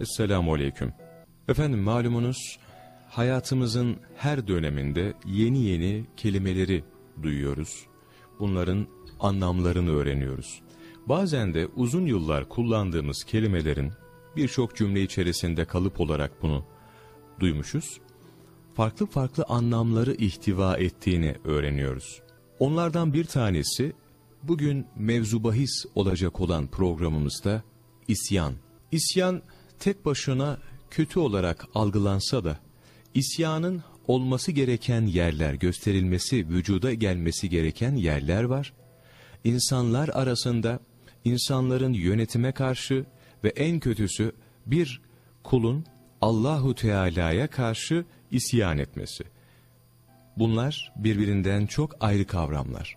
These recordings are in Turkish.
Esselamu Aleyküm. Efendim malumunuz hayatımızın her döneminde yeni yeni kelimeleri duyuyoruz. Bunların anlamlarını öğreniyoruz. Bazen de uzun yıllar kullandığımız kelimelerin birçok cümle içerisinde kalıp olarak bunu duymuşuz. Farklı farklı anlamları ihtiva ettiğini öğreniyoruz. Onlardan bir tanesi bugün mevzu bahis olacak olan programımızda isyan. İsyan tek başına kötü olarak algılansa da isyanın olması gereken yerler, gösterilmesi, vücuda gelmesi gereken yerler var. İnsanlar arasında insanların yönetime karşı ve en kötüsü bir kulun Allahu Teala'ya karşı isyan etmesi. Bunlar birbirinden çok ayrı kavramlar.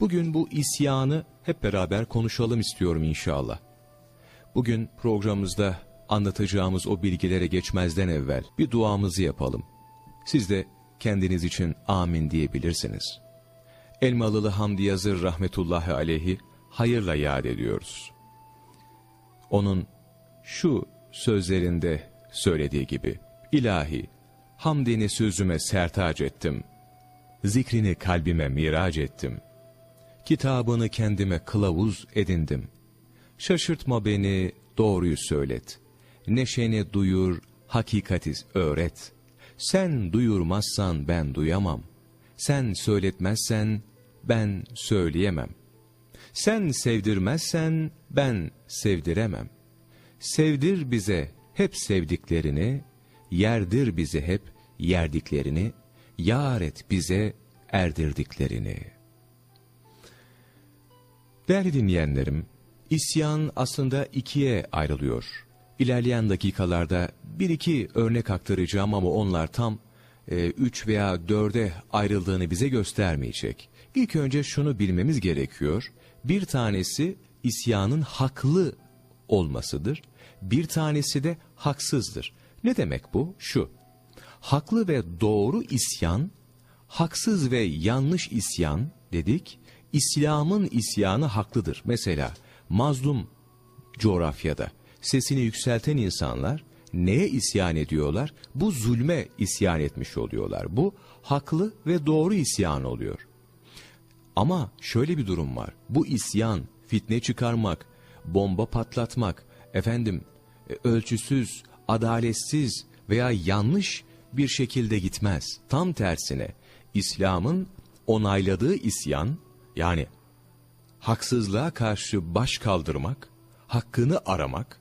Bugün bu isyanı hep beraber konuşalım istiyorum inşallah. Bugün programımızda anlatacağımız o bilgilere geçmezden evvel bir duamızı yapalım. Siz de kendiniz için amin diyebilirsiniz. Elmalılı Hamdi Yazır rahmetullahi aleyhi hayırla yad ediyoruz. Onun şu sözlerinde söylediği gibi, İlahi, hamdini sözüme sertac ettim, zikrini kalbime mirac ettim, kitabını kendime kılavuz edindim. Şaşırtma beni, doğruyu söylet, neşeni duyur, hakikati öğret. Sen duyurmazsan ben duyamam, sen söyletmezsen ben söyleyemem. Sen sevdirmezsen ben sevdiremem. Sevdir bize hep sevdiklerini, yerdir bize hep yerdiklerini, yar et bize erdirdiklerini. Değerli dinleyenlerim, isyan aslında ikiye ayrılıyor. İlerleyen dakikalarda bir iki örnek aktaracağım ama onlar tam e, üç veya dörde ayrıldığını bize göstermeyecek. İlk önce şunu bilmemiz gerekiyor. Bir tanesi isyanın haklı olmasıdır. Bir tanesi de haksızdır. Ne demek bu? Şu. Haklı ve doğru isyan, haksız ve yanlış isyan dedik. İslam'ın isyanı haklıdır. Mesela mazlum coğrafyada sesini yükselten insanlar neye isyan ediyorlar? Bu zulme isyan etmiş oluyorlar. Bu haklı ve doğru isyan oluyor. Ama şöyle bir durum var. Bu isyan, fitne çıkarmak, bomba patlatmak, efendim e, ölçüsüz, adaletsiz veya yanlış bir şekilde gitmez. Tam tersine İslam'ın onayladığı isyan yani haksızlığa karşı baş kaldırmak, hakkını aramak,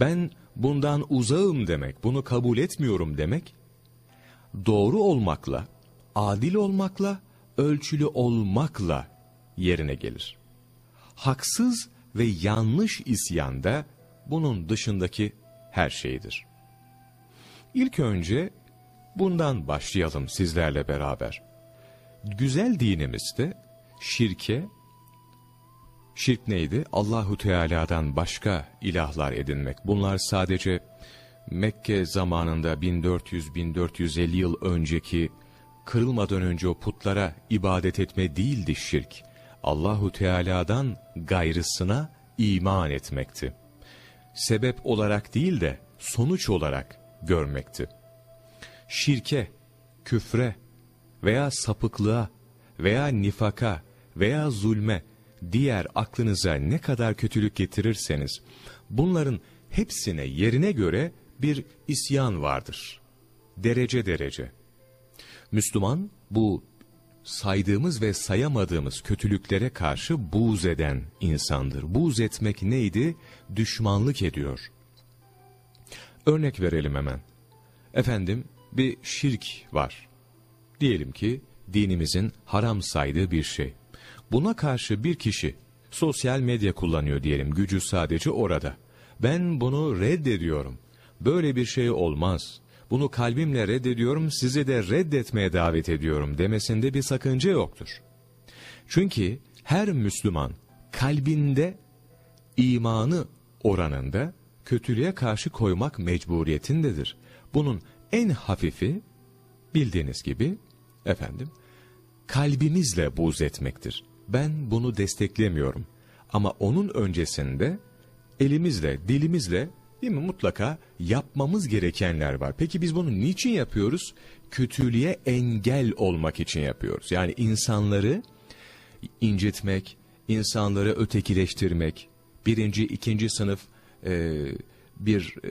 ben bundan uzağım demek, bunu kabul etmiyorum demek, doğru olmakla, adil olmakla, ölçülü olmakla yerine gelir. Haksız ve yanlış isyanda bunun dışındaki her şeydir. İlk önce bundan başlayalım sizlerle beraber. Güzel dinimizde şirke, şirk neydi? Allahu Teala'dan başka ilahlar edinmek. Bunlar sadece Mekke zamanında 1400-1450 yıl önceki kırılmadan önce o putlara ibadet etme değildi şirk. Allahu Teala'dan gayrısına iman etmekti. Sebep olarak değil de sonuç olarak görmekti. Şirke, küfre veya sapıklığa veya nifaka veya zulme diğer aklınıza ne kadar kötülük getirirseniz bunların hepsine yerine göre bir isyan vardır. Derece derece. Müslüman bu saydığımız ve sayamadığımız kötülüklere karşı buğz eden insandır. Buğz etmek neydi? Düşmanlık ediyor. Örnek verelim hemen. Efendim bir şirk var. Diyelim ki dinimizin haram saydığı bir şey. Buna karşı bir kişi sosyal medya kullanıyor diyelim gücü sadece orada. Ben bunu reddediyorum. Böyle bir şey olmaz. Bunu kalbimle reddediyorum, sizi de reddetmeye davet ediyorum demesinde bir sakınca yoktur. Çünkü her Müslüman kalbinde imanı oranında kötülüğe karşı koymak mecburiyetindedir. Bunun en hafifi bildiğiniz gibi efendim kalbimizle buz etmektir. Ben bunu desteklemiyorum. Ama onun öncesinde elimizle, dilimizle Değil mi? Mutlaka yapmamız gerekenler var. Peki biz bunu niçin yapıyoruz? Kötülüğe engel olmak için yapıyoruz. Yani insanları incitmek, insanları ötekileştirmek, birinci, ikinci sınıf e, bir e,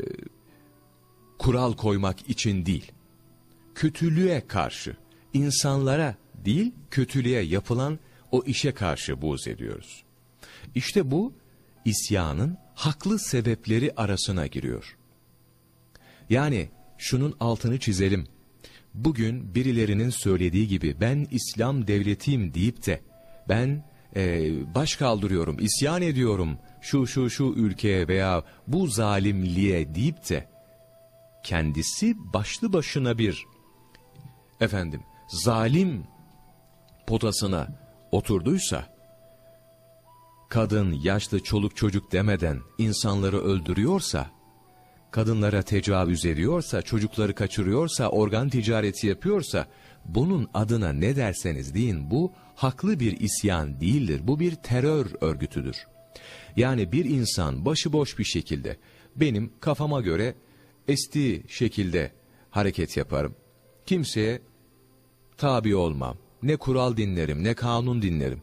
kural koymak için değil. Kötülüğe karşı, insanlara değil, kötülüğe yapılan o işe karşı buğz ediyoruz. İşte bu isyanın haklı sebepleri arasına giriyor. Yani şunun altını çizelim. Bugün birilerinin söylediği gibi ben İslam devletiyim deyip de ben e, baş kaldırıyorum, isyan ediyorum şu şu şu ülkeye veya bu zalimliğe deyip de kendisi başlı başına bir efendim zalim potasına oturduysa kadın, yaşlı, çoluk çocuk demeden insanları öldürüyorsa, kadınlara tecavüz ediyorsa, çocukları kaçırıyorsa, organ ticareti yapıyorsa, bunun adına ne derseniz deyin bu haklı bir isyan değildir. Bu bir terör örgütüdür. Yani bir insan başıboş bir şekilde benim kafama göre estiği şekilde hareket yaparım. Kimseye tabi olmam. Ne kural dinlerim ne kanun dinlerim.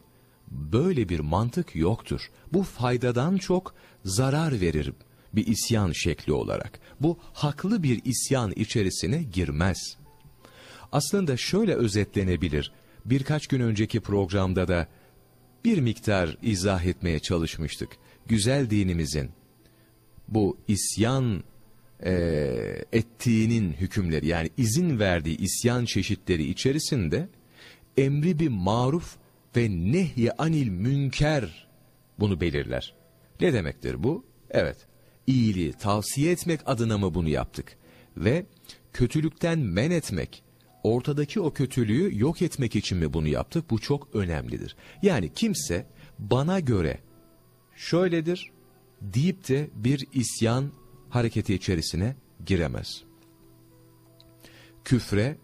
Böyle bir mantık yoktur. Bu faydadan çok zarar verir bir isyan şekli olarak. Bu haklı bir isyan içerisine girmez. Aslında şöyle özetlenebilir. Birkaç gün önceki programda da bir miktar izah etmeye çalışmıştık. Güzel dinimizin bu isyan e, ettiğinin hükümleri yani izin verdiği isyan çeşitleri içerisinde emri bir maruf ve nehyi anil münker bunu belirler. Ne demektir bu? Evet, iyiliği tavsiye etmek adına mı bunu yaptık? Ve kötülükten men etmek, ortadaki o kötülüğü yok etmek için mi bunu yaptık? Bu çok önemlidir. Yani kimse bana göre şöyledir deyip de bir isyan hareketi içerisine giremez. Küfre,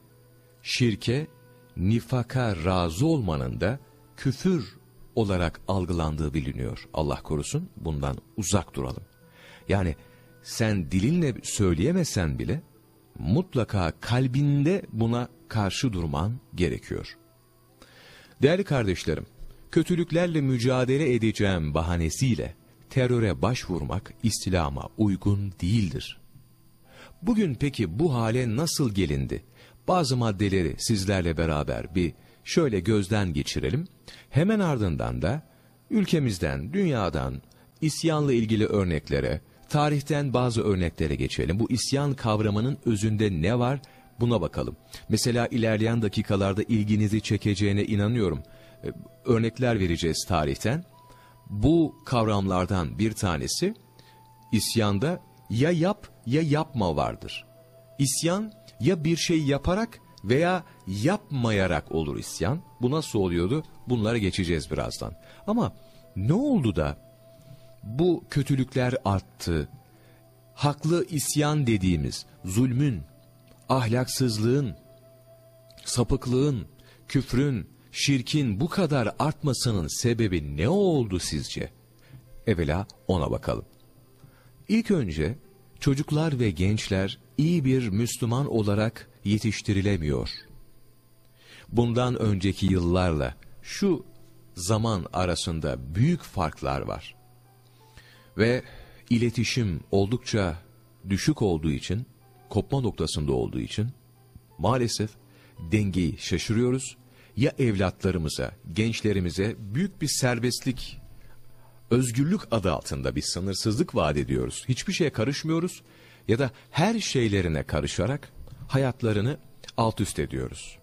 şirke, nifaka razı olmanın da küfür olarak algılandığı biliniyor. Allah korusun bundan uzak duralım. Yani sen dilinle söyleyemesen bile mutlaka kalbinde buna karşı durman gerekiyor. Değerli kardeşlerim, kötülüklerle mücadele edeceğim bahanesiyle teröre başvurmak İslam'a uygun değildir. Bugün peki bu hale nasıl gelindi? Bazı maddeleri sizlerle beraber bir şöyle gözden geçirelim. Hemen ardından da ülkemizden, dünyadan isyanla ilgili örneklere, tarihten bazı örneklere geçelim. Bu isyan kavramının özünde ne var buna bakalım. Mesela ilerleyen dakikalarda ilginizi çekeceğine inanıyorum. Ee, örnekler vereceğiz tarihten. Bu kavramlardan bir tanesi isyanda ya yap ya yapma vardır. İsyan ya bir şey yaparak veya yapmayarak olur isyan. Bu nasıl oluyordu? Bunlara geçeceğiz birazdan. Ama ne oldu da bu kötülükler arttı? Haklı isyan dediğimiz zulmün, ahlaksızlığın, sapıklığın, küfrün, şirkin bu kadar artmasının sebebi ne oldu sizce? Evvela ona bakalım. İlk önce çocuklar ve gençler iyi bir Müslüman olarak yetiştirilemiyor. Bundan önceki yıllarla şu zaman arasında büyük farklar var. Ve iletişim oldukça düşük olduğu için, kopma noktasında olduğu için maalesef dengeyi şaşırıyoruz. Ya evlatlarımıza, gençlerimize büyük bir serbestlik, özgürlük adı altında bir sınırsızlık vaat ediyoruz. Hiçbir şeye karışmıyoruz ya da her şeylerine karışarak hayatlarını alt üst ediyoruz.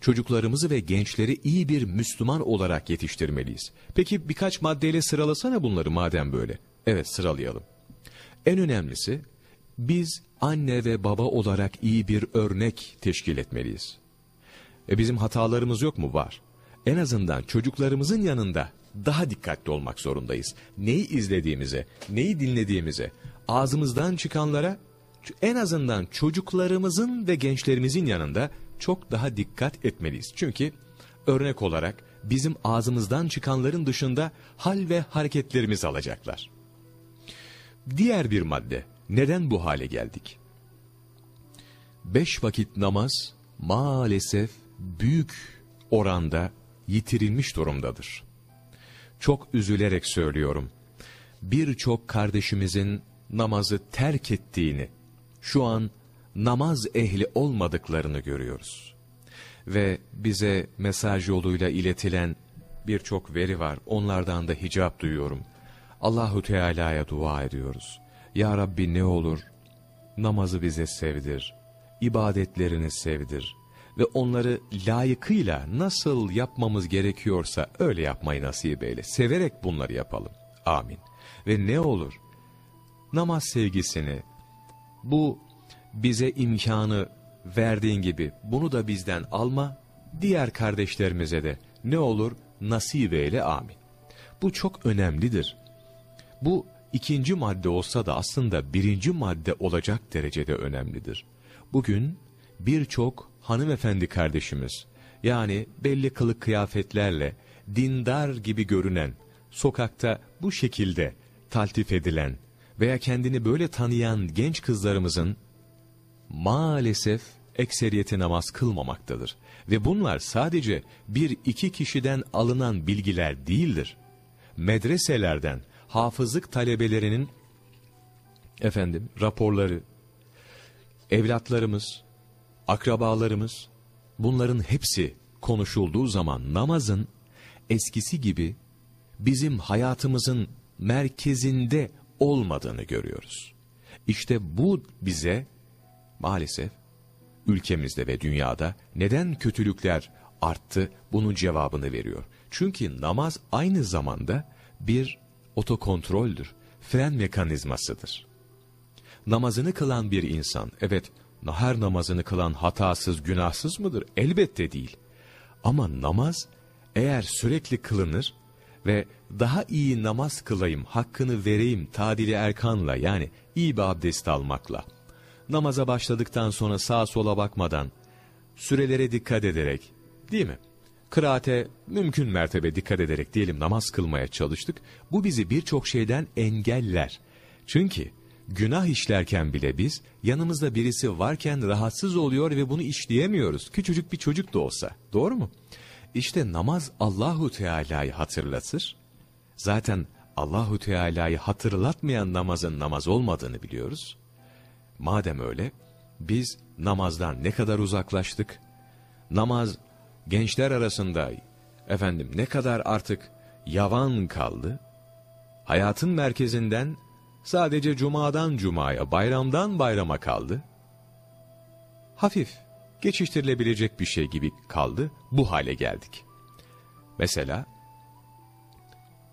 Çocuklarımızı ve gençleri iyi bir Müslüman olarak yetiştirmeliyiz. Peki birkaç maddeyle sıralasana bunları madem böyle. Evet sıralayalım. En önemlisi biz anne ve baba olarak iyi bir örnek teşkil etmeliyiz. E bizim hatalarımız yok mu? Var. En azından çocuklarımızın yanında daha dikkatli olmak zorundayız. Neyi izlediğimize, neyi dinlediğimize, ağzımızdan çıkanlara en azından çocuklarımızın ve gençlerimizin yanında çok daha dikkat etmeliyiz. Çünkü örnek olarak bizim ağzımızdan çıkanların dışında hal ve hareketlerimizi alacaklar. Diğer bir madde Neden bu hale geldik? Beş vakit namaz maalesef büyük oranda yitirilmiş durumdadır. Çok üzülerek söylüyorum. Birçok kardeşimizin namazı terk ettiğini, şu an namaz ehli olmadıklarını görüyoruz. Ve bize mesaj yoluyla iletilen birçok veri var. Onlardan da hicap duyuyorum. Allahu Teala'ya dua ediyoruz. Ya Rabbi ne olur namazı bize sevdir. ibadetlerini sevdir ve onları layıkıyla nasıl yapmamız gerekiyorsa öyle yapmayı nasip eyle. Severek bunları yapalım. Amin. Ve ne olur namaz sevgisini bu bize imkanı verdiğin gibi bunu da bizden alma, diğer kardeşlerimize de ne olur nasip eyle amin. Bu çok önemlidir. Bu ikinci madde olsa da aslında birinci madde olacak derecede önemlidir. Bugün birçok hanımefendi kardeşimiz yani belli kılık kıyafetlerle dindar gibi görünen, sokakta bu şekilde taltif edilen veya kendini böyle tanıyan genç kızlarımızın maalesef ekseriyeti namaz kılmamaktadır. Ve bunlar sadece bir iki kişiden alınan bilgiler değildir. Medreselerden hafızlık talebelerinin efendim raporları, evlatlarımız, akrabalarımız bunların hepsi konuşulduğu zaman namazın eskisi gibi bizim hayatımızın merkezinde olmadığını görüyoruz. İşte bu bize maalesef ülkemizde ve dünyada neden kötülükler arttı bunun cevabını veriyor. Çünkü namaz aynı zamanda bir otokontroldür, fren mekanizmasıdır. Namazını kılan bir insan, evet her namazını kılan hatasız, günahsız mıdır? Elbette değil. Ama namaz eğer sürekli kılınır ve daha iyi namaz kılayım, hakkını vereyim tadili erkanla yani iyi bir abdest almakla, namaza başladıktan sonra sağa sola bakmadan, sürelere dikkat ederek, değil mi? Kıraate mümkün mertebe dikkat ederek diyelim namaz kılmaya çalıştık. Bu bizi birçok şeyden engeller. Çünkü günah işlerken bile biz yanımızda birisi varken rahatsız oluyor ve bunu işleyemiyoruz. Küçücük bir çocuk da olsa. Doğru mu? İşte namaz Allahu Teala'yı hatırlatır. Zaten Allahu Teala'yı hatırlatmayan namazın namaz olmadığını biliyoruz. Madem öyle, biz namazdan ne kadar uzaklaştık? Namaz gençler arasında efendim ne kadar artık yavan kaldı? Hayatın merkezinden sadece cumadan cumaya, bayramdan bayrama kaldı. Hafif, geçiştirilebilecek bir şey gibi kaldı, bu hale geldik. Mesela,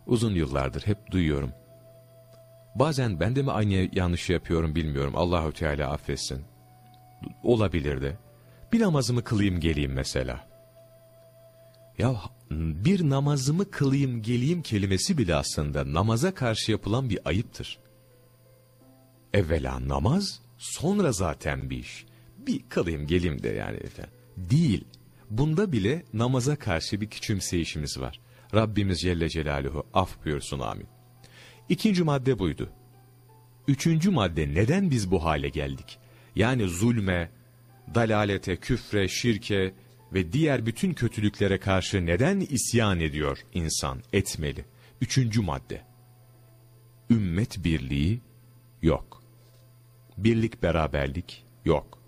uzun yıllardır hep duyuyorum. Bazen ben de mi aynı yanlışı yapıyorum bilmiyorum. Allahü Teala affetsin. Olabilir de. Bir namazımı kılayım geleyim mesela. Ya bir namazımı kılayım geleyim kelimesi bile aslında namaza karşı yapılan bir ayıptır. Evvela namaz, sonra zaten bir iş. Bir kılayım geleyim de yani efendim. Değil. Bunda bile namaza karşı bir küçümseyişimiz var. Rabbimiz Celle Celaluhu af buyursun amin. İkinci madde buydu. Üçüncü madde neden biz bu hale geldik? Yani zulme, dalalete, küfre, şirke ve diğer bütün kötülüklere karşı neden isyan ediyor insan, etmeli? Üçüncü madde. Ümmet birliği yok. Birlik beraberlik yok.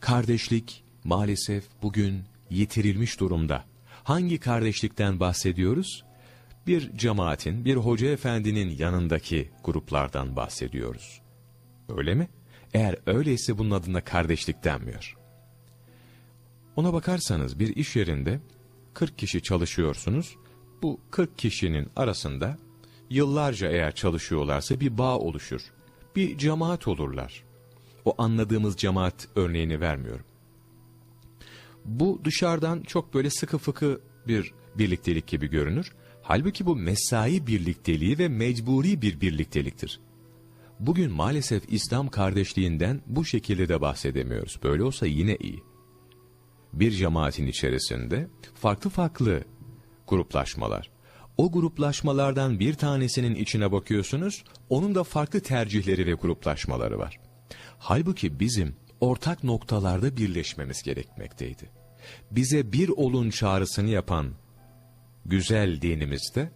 Kardeşlik maalesef bugün yitirilmiş durumda. Hangi kardeşlikten bahsediyoruz? bir cemaatin, bir hoca efendinin yanındaki gruplardan bahsediyoruz. Öyle mi? Eğer öyleyse bunun adına kardeşlik denmiyor. Ona bakarsanız bir iş yerinde 40 kişi çalışıyorsunuz. Bu 40 kişinin arasında yıllarca eğer çalışıyorlarsa bir bağ oluşur. Bir cemaat olurlar. O anladığımız cemaat örneğini vermiyorum. Bu dışarıdan çok böyle sıkı fıkı bir birliktelik gibi görünür. Halbuki bu mesai birlikteliği ve mecburi bir birlikteliktir. Bugün maalesef İslam kardeşliğinden bu şekilde de bahsedemiyoruz. Böyle olsa yine iyi. Bir cemaatin içerisinde farklı farklı gruplaşmalar. O gruplaşmalardan bir tanesinin içine bakıyorsunuz, onun da farklı tercihleri ve gruplaşmaları var. Halbuki bizim ortak noktalarda birleşmemiz gerekmekteydi. Bize bir olun çağrısını yapan güzel dinimizde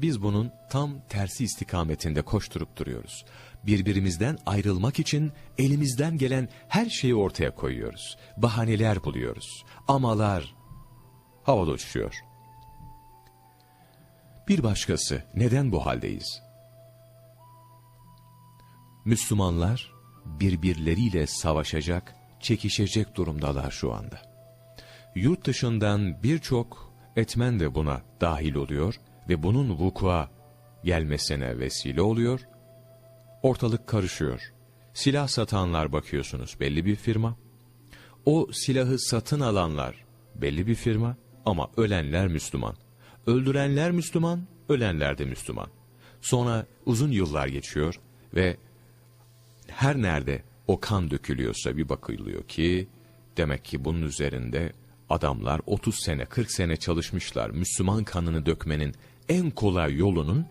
biz bunun tam tersi istikametinde koşturup duruyoruz. Birbirimizden ayrılmak için elimizden gelen her şeyi ortaya koyuyoruz. Bahaneler buluyoruz. Amalar havada uçuşuyor. Bir başkası neden bu haldeyiz? Müslümanlar birbirleriyle savaşacak, çekişecek durumdalar şu anda. Yurt dışından birçok etmen de buna dahil oluyor ve bunun vukua gelmesine vesile oluyor. Ortalık karışıyor. Silah satanlar bakıyorsunuz belli bir firma. O silahı satın alanlar belli bir firma ama ölenler Müslüman. Öldürenler Müslüman, ölenler de Müslüman. Sonra uzun yıllar geçiyor ve her nerede o kan dökülüyorsa bir bakılıyor ki demek ki bunun üzerinde adamlar 30 sene 40 sene çalışmışlar. Müslüman kanını dökmenin en kolay yolunun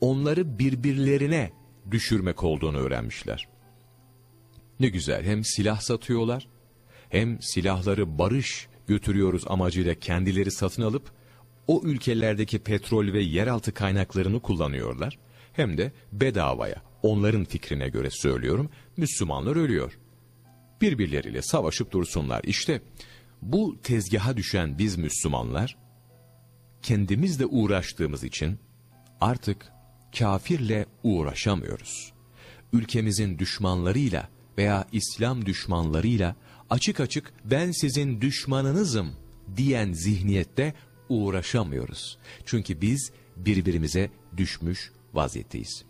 onları birbirlerine düşürmek olduğunu öğrenmişler. Ne güzel hem silah satıyorlar hem silahları barış götürüyoruz amacıyla kendileri satın alıp o ülkelerdeki petrol ve yeraltı kaynaklarını kullanıyorlar. Hem de bedavaya onların fikrine göre söylüyorum Müslümanlar ölüyor. Birbirleriyle savaşıp dursunlar. İşte bu tezgaha düşen biz Müslümanlar kendimizle uğraştığımız için artık kafirle uğraşamıyoruz. Ülkemizin düşmanlarıyla veya İslam düşmanlarıyla açık açık ben sizin düşmanınızım diyen zihniyette uğraşamıyoruz. Çünkü biz birbirimize düşmüş vaziyetteyiz.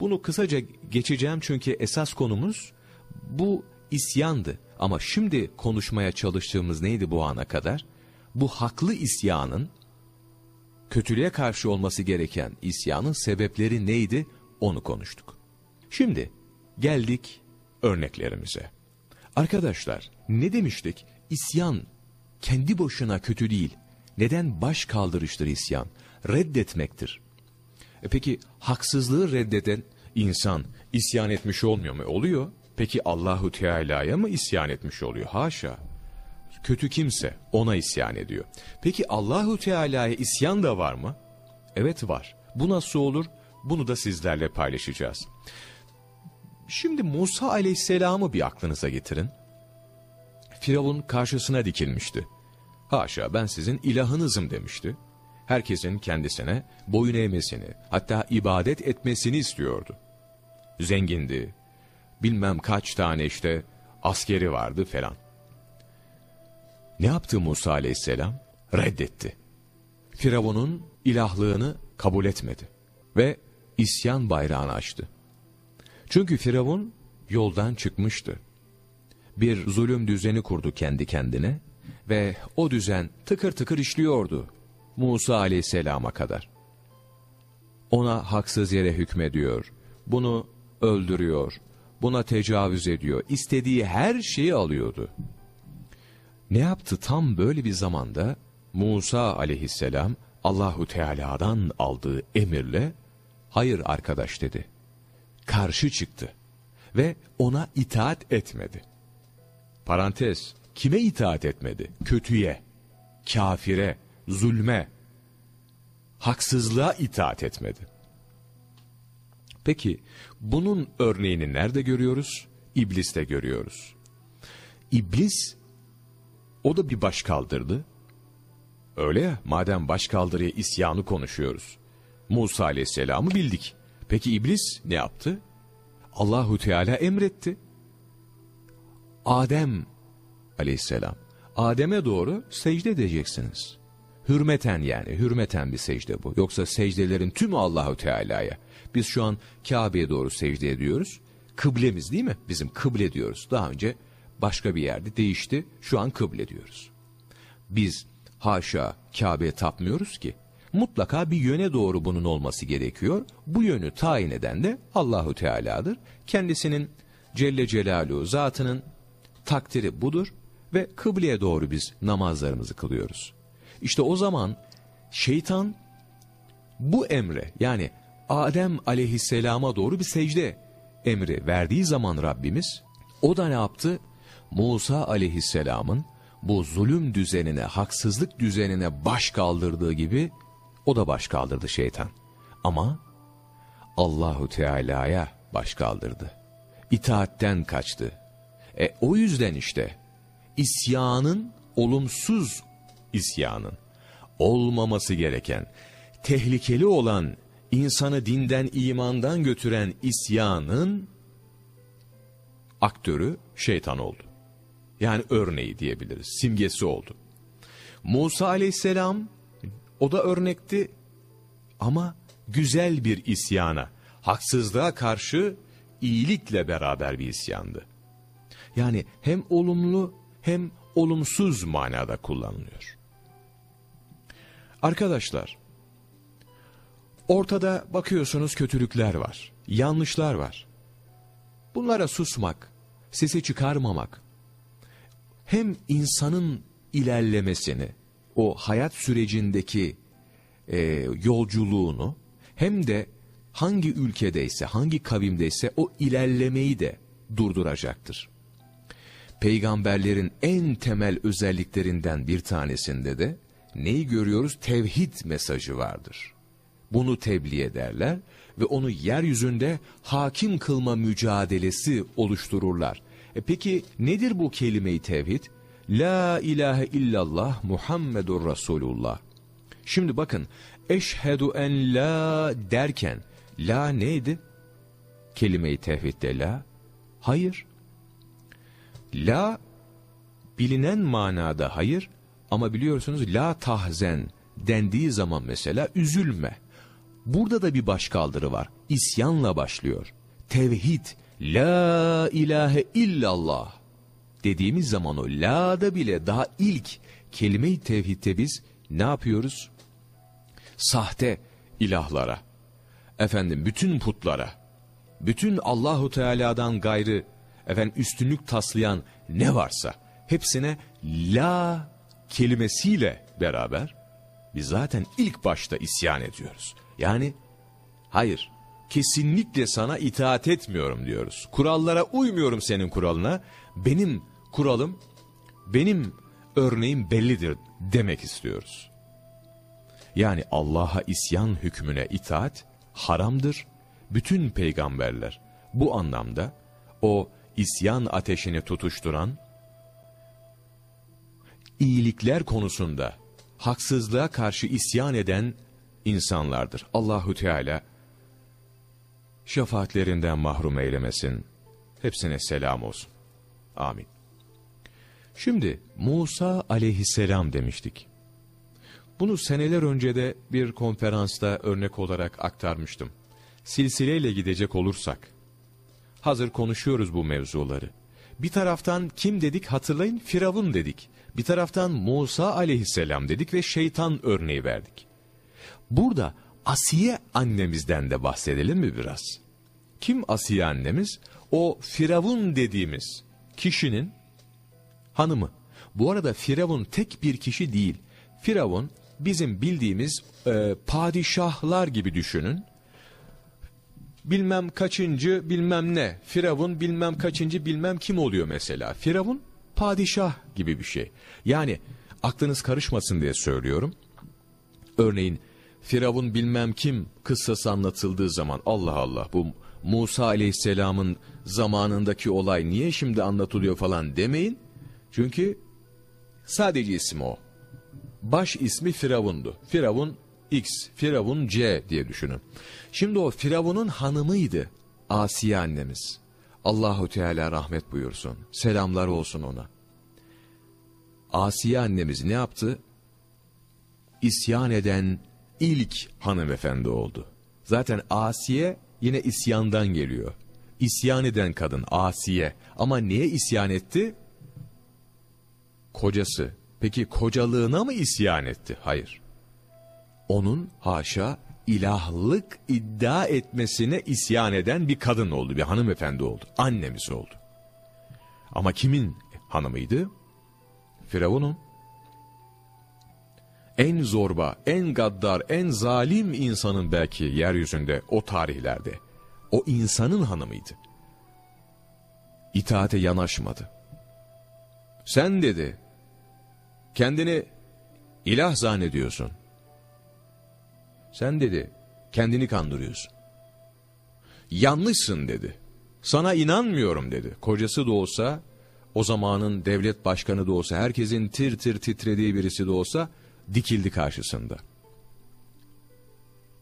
Bunu kısaca geçeceğim çünkü esas konumuz bu isyandı. Ama şimdi konuşmaya çalıştığımız neydi bu ana kadar? Bu haklı isyanın, kötülüğe karşı olması gereken isyanın sebepleri neydi? Onu konuştuk. Şimdi geldik örneklerimize. Arkadaşlar ne demiştik? İsyan kendi başına kötü değil. Neden baş kaldırıştır isyan? Reddetmektir. E peki haksızlığı reddeden insan isyan etmiş olmuyor mu? Oluyor. Peki Allahu Teala'ya mı isyan etmiş oluyor? Haşa. Kötü kimse ona isyan ediyor. Peki Allahu Teala'ya isyan da var mı? Evet var. Bu nasıl olur? Bunu da sizlerle paylaşacağız. Şimdi Musa aleyhisselamı bir aklınıza getirin. Firavun karşısına dikilmişti. Haşa ben sizin ilahınızım demişti. Herkesin kendisine boyun eğmesini, hatta ibadet etmesini istiyordu. Zengindi, bilmem kaç tane işte askeri vardı falan. Ne yaptı Musa aleyhisselam? Reddetti. Firavun'un ilahlığını kabul etmedi. Ve isyan bayrağını açtı. Çünkü Firavun yoldan çıkmıştı. Bir zulüm düzeni kurdu kendi kendine ve o düzen tıkır tıkır işliyordu Musa aleyhisselama kadar. Ona haksız yere hükmediyor, bunu öldürüyor, buna tecavüz ediyor, istediği her şeyi alıyordu. Ne yaptı tam böyle bir zamanda Musa aleyhisselam Allahu Teala'dan aldığı emirle hayır arkadaş dedi. Karşı çıktı ve ona itaat etmedi. Parantez, kime itaat etmedi? Kötüye, kafire, zulme, haksızlığa itaat etmedi. Peki bunun örneğini nerede görüyoruz? İbliste görüyoruz. İblis o da bir baş kaldırdı. Öyle ya madem baş kaldırıya isyanı konuşuyoruz. Musa aleyhisselamı bildik. Peki iblis ne yaptı? Allahu Teala emretti. Adem aleyhisselam. Adem'e doğru secde edeceksiniz. Hürmeten yani hürmeten bir secde bu. Yoksa secdelerin tümü Allahu Teala'ya. Biz şu an Kabe'ye doğru secde ediyoruz. Kıblemiz değil mi? Bizim kıble diyoruz. Daha önce başka bir yerde değişti. Şu an kıble diyoruz. Biz haşa Kabe'ye tapmıyoruz ki. Mutlaka bir yöne doğru bunun olması gerekiyor. Bu yönü tayin eden de Allahu Teala'dır. Kendisinin Celle Celaluhu zatının takdiri budur ve kıbleye doğru biz namazlarımızı kılıyoruz. İşte o zaman şeytan bu emre yani Adem aleyhisselama doğru bir secde emri verdiği zaman Rabbimiz o da ne yaptı? Musa aleyhisselamın bu zulüm düzenine, haksızlık düzenine baş kaldırdığı gibi o da baş kaldırdı şeytan. Ama Allahu Teala'ya baş kaldırdı. İtaatten kaçtı. E o yüzden işte isyanın olumsuz isyanın olmaması gereken, tehlikeli olan, insanı dinden imandan götüren isyanın aktörü şeytan oldu. Yani örneği diyebiliriz, simgesi oldu. Musa aleyhisselam o da örnekti ama güzel bir isyana, haksızlığa karşı iyilikle beraber bir isyandı. Yani hem olumlu hem olumsuz manada kullanılıyor. Arkadaşlar, ortada bakıyorsunuz kötülükler var, yanlışlar var. Bunlara susmak, sesi çıkarmamak, hem insanın ilerlemesini, o hayat sürecindeki e, yolculuğunu, hem de hangi ülkedeyse, hangi kavimdeyse o ilerlemeyi de durduracaktır. Peygamberlerin en temel özelliklerinden bir tanesinde de neyi görüyoruz? Tevhid mesajı vardır. Bunu tebliğ ederler ve onu yeryüzünde hakim kılma mücadelesi oluştururlar. E peki nedir bu kelime-i tevhid? La ilahe illallah Muhammedur Resulullah. Şimdi bakın eşhedü en la derken la neydi? Kelime-i tevhidde la. Hayır. La bilinen manada hayır ama biliyorsunuz la tahzen dendiği zaman mesela üzülme. Burada da bir başkaldırı var. İsyanla başlıyor. Tevhid, la ilahe illallah dediğimiz zaman o la'da bile daha ilk kelime-i tevhidde biz ne yapıyoruz? Sahte ilahlara, efendim bütün putlara, bütün Allahu Teala'dan gayrı efendim üstünlük taslayan ne varsa hepsine la kelimesiyle beraber biz zaten ilk başta isyan ediyoruz. Yani hayır kesinlikle sana itaat etmiyorum diyoruz. Kurallara uymuyorum senin kuralına. Benim kuralım, benim örneğim bellidir demek istiyoruz. Yani Allah'a isyan hükmüne itaat haramdır. Bütün peygamberler bu anlamda o isyan ateşini tutuşturan, iyilikler konusunda haksızlığa karşı isyan eden insanlardır. Allahu Teala şefaatlerinden mahrum eylemesin. Hepsine selam olsun. Amin. Şimdi Musa aleyhisselam demiştik. Bunu seneler önce de bir konferansta örnek olarak aktarmıştım. Silsileyle gidecek olursak, hazır konuşuyoruz bu mevzuları. Bir taraftan kim dedik hatırlayın Firavun dedik. Bir taraftan Musa aleyhisselam dedik ve şeytan örneği verdik. Burada Asiye annemizden de bahsedelim mi biraz? Kim Asiye annemiz? O Firavun dediğimiz kişinin hanımı. Bu arada Firavun tek bir kişi değil. Firavun bizim bildiğimiz e, padişahlar gibi düşünün. Bilmem kaçıncı bilmem ne. Firavun bilmem kaçıncı bilmem kim oluyor mesela. Firavun padişah gibi bir şey. Yani aklınız karışmasın diye söylüyorum. Örneğin Firavun bilmem kim kıssası anlatıldığı zaman Allah Allah bu Musa aleyhisselamın zamanındaki olay niye şimdi anlatılıyor falan demeyin. Çünkü sadece ismi o. Baş ismi Firavundu. Firavun X, Firavun C diye düşünün. Şimdi o Firavun'un hanımıydı Asiye annemiz. Allahu Teala rahmet buyursun. Selamlar olsun ona. Asiye annemiz ne yaptı? İsyan eden ilk hanımefendi oldu. Zaten Asiye yine isyandan geliyor. İsyan eden kadın Asiye. Ama niye isyan etti? Kocası. Peki kocalığına mı isyan etti? Hayır. Onun haşa ilahlık iddia etmesine isyan eden bir kadın oldu, bir hanımefendi oldu. Annemiz oldu. Ama kimin hanımıydı? Firavun'un. en zorba, en gaddar, en zalim insanın belki yeryüzünde o tarihlerde. O insanın hanımıydı. İtaate yanaşmadı. Sen dedi, kendini ilah zannediyorsun. Sen dedi, kendini kandırıyorsun. Yanlışsın dedi. Sana inanmıyorum dedi. Kocası da olsa, o zamanın devlet başkanı da olsa, herkesin tir tir titrediği birisi de olsa, dikildi karşısında.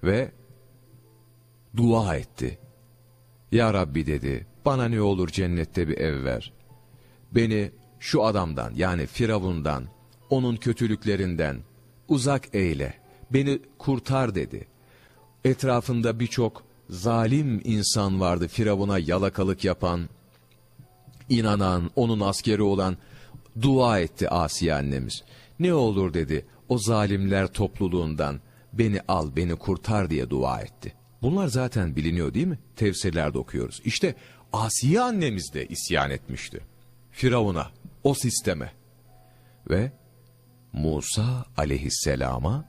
Ve dua etti. Ya Rabbi dedi, bana ne olur cennette bir ev ver. Beni şu adamdan yani Firavundan, onun kötülüklerinden uzak eyle, beni kurtar dedi. Etrafında birçok zalim insan vardı Firavun'a yalakalık yapan, inanan, onun askeri olan, dua etti Asiye annemiz. Ne olur dedi, o zalimler topluluğundan beni al, beni kurtar diye dua etti. Bunlar zaten biliniyor değil mi? Tefsirlerde okuyoruz. İşte Asiye annemiz de isyan etmişti. Firavun'a, o sisteme. Ve Musa aleyhisselama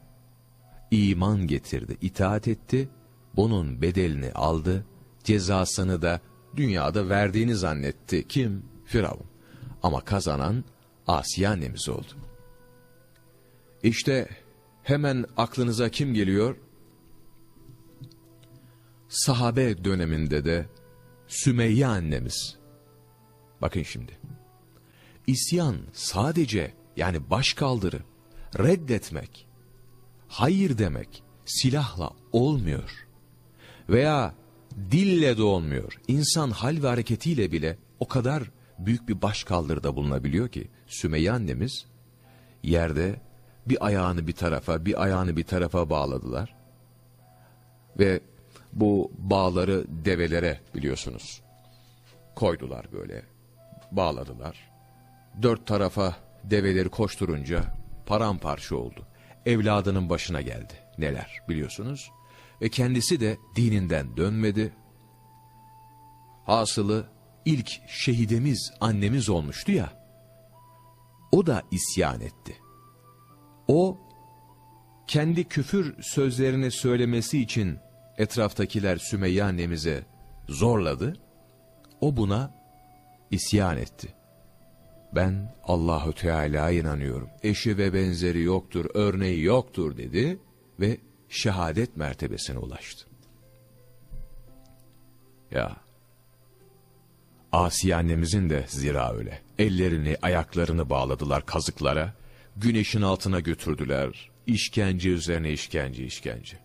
iman getirdi, itaat etti. Bunun bedelini aldı, cezasını da dünyada verdiğini zannetti. Kim? Firavun. Ama kazanan Asiye annemiz oldu. İşte hemen aklınıza kim geliyor? Sahabe döneminde de Sümeyye annemiz. Bakın şimdi. İsyan sadece yani baş kaldırı, reddetmek, hayır demek silahla olmuyor. Veya dille de olmuyor. İnsan hal ve hareketiyle bile o kadar büyük bir baş kaldırıda bulunabiliyor ki Sümeyye annemiz yerde bir ayağını bir tarafa, bir ayağını bir tarafa bağladılar. Ve bu bağları develere biliyorsunuz koydular böyle, bağladılar. Dört tarafa develeri koşturunca paramparça oldu. Evladının başına geldi. Neler biliyorsunuz. Ve kendisi de dininden dönmedi. Hasılı ilk şehidemiz annemiz olmuştu ya. O da isyan etti. O kendi küfür sözlerini söylemesi için etraftakiler Sümeyye annemize zorladı. O buna isyan etti. Ben Allahu Teala'ya inanıyorum. Eşi ve benzeri yoktur, örneği yoktur dedi ve şehadet mertebesine ulaştı. Ya Asiye annemizin de zira öyle. Ellerini, ayaklarını bağladılar kazıklara güneşin altına götürdüler. İşkence üzerine işkence, işkence.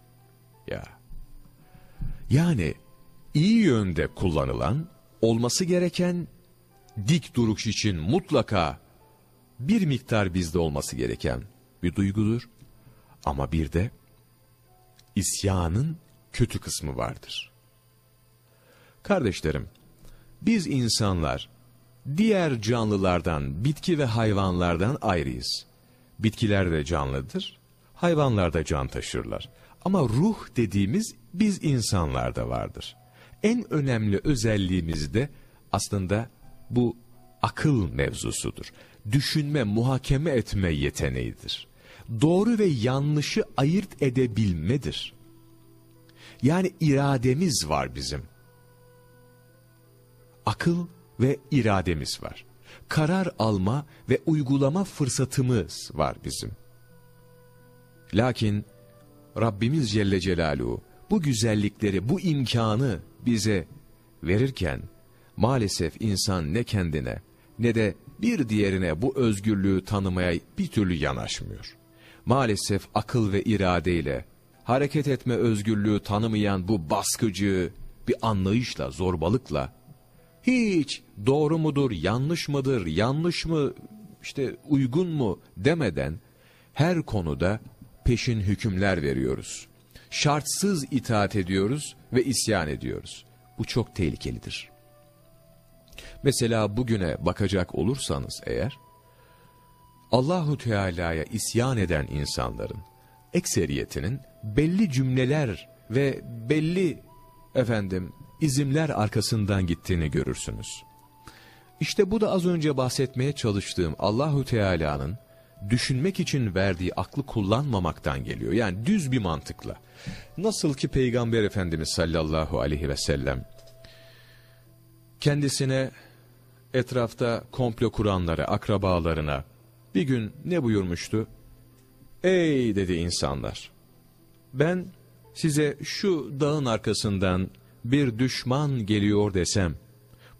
Ya. Yani iyi yönde kullanılan, olması gereken dik duruş için mutlaka bir miktar bizde olması gereken bir duygudur. Ama bir de isyanın kötü kısmı vardır. Kardeşlerim, biz insanlar diğer canlılardan, bitki ve hayvanlardan ayrıyız. Bitkiler de canlıdır, hayvanlar da can taşırlar. Ama ruh dediğimiz biz insanlarda vardır. En önemli özelliğimiz de aslında bu akıl mevzusudur. Düşünme, muhakeme etme yeteneğidir. Doğru ve yanlışı ayırt edebilmedir. Yani irademiz var bizim. Akıl ve irademiz var karar alma ve uygulama fırsatımız var bizim. Lakin Rabbimiz Celle Celaluhu bu güzellikleri, bu imkanı bize verirken maalesef insan ne kendine ne de bir diğerine bu özgürlüğü tanımaya bir türlü yanaşmıyor. Maalesef akıl ve iradeyle hareket etme özgürlüğü tanımayan bu baskıcı bir anlayışla, zorbalıkla hiç doğru mudur, yanlış mıdır, yanlış mı, işte uygun mu demeden her konuda peşin hükümler veriyoruz. Şartsız itaat ediyoruz ve isyan ediyoruz. Bu çok tehlikelidir. Mesela bugüne bakacak olursanız eğer, Allahu Teala'ya isyan eden insanların ekseriyetinin belli cümleler ve belli efendim izimler arkasından gittiğini görürsünüz. İşte bu da az önce bahsetmeye çalıştığım Allahu Teala'nın düşünmek için verdiği aklı kullanmamaktan geliyor. Yani düz bir mantıkla. Nasıl ki Peygamber Efendimiz sallallahu aleyhi ve sellem kendisine etrafta komplo kuranlara, akrabalarına bir gün ne buyurmuştu? Ey dedi insanlar, ben size şu dağın arkasından bir düşman geliyor desem,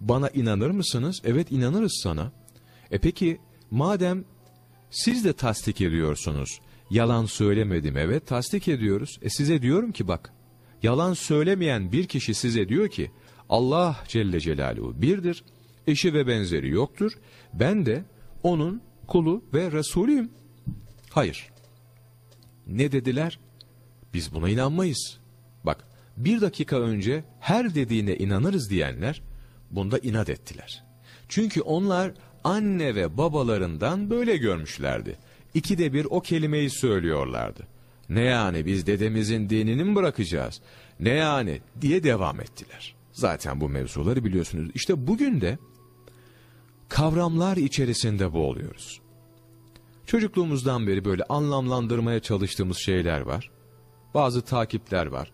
bana inanır mısınız? Evet inanırız sana. E peki madem siz de tasdik ediyorsunuz, yalan söylemedim evet tasdik ediyoruz. E size diyorum ki bak, yalan söylemeyen bir kişi size diyor ki, Allah Celle Celaluhu birdir, eşi ve benzeri yoktur, ben de onun kulu ve Resulüyüm. Hayır. Ne dediler? Biz buna inanmayız. Bak bir dakika önce her dediğine inanırız diyenler bunda inat ettiler. Çünkü onlar anne ve babalarından böyle görmüşlerdi. İkide bir o kelimeyi söylüyorlardı. Ne yani biz dedemizin dinini mi bırakacağız? Ne yani diye devam ettiler. Zaten bu mevzuları biliyorsunuz. İşte bugün de kavramlar içerisinde boğuluyoruz. Çocukluğumuzdan beri böyle anlamlandırmaya çalıştığımız şeyler var. Bazı takipler var.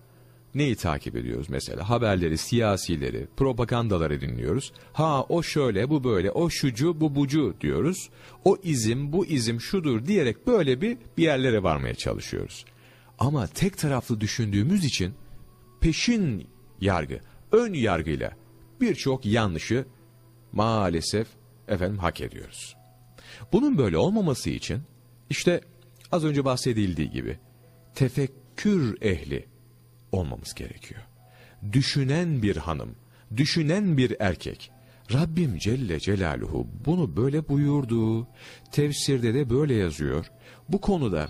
Neyi takip ediyoruz mesela? Haberleri, siyasileri, propagandaları dinliyoruz. Ha o şöyle, bu böyle, o şucu, bu bucu diyoruz. O izim, bu izim şudur diyerek böyle bir bir yerlere varmaya çalışıyoruz. Ama tek taraflı düşündüğümüz için peşin yargı, ön yargıyla birçok yanlışı maalesef efendim hak ediyoruz. Bunun böyle olmaması için işte az önce bahsedildiği gibi tefekkür ehli olmamız gerekiyor. Düşünen bir hanım, düşünen bir erkek. Rabbim Celle Celaluhu bunu böyle buyurdu. Tefsirde de böyle yazıyor. Bu konuda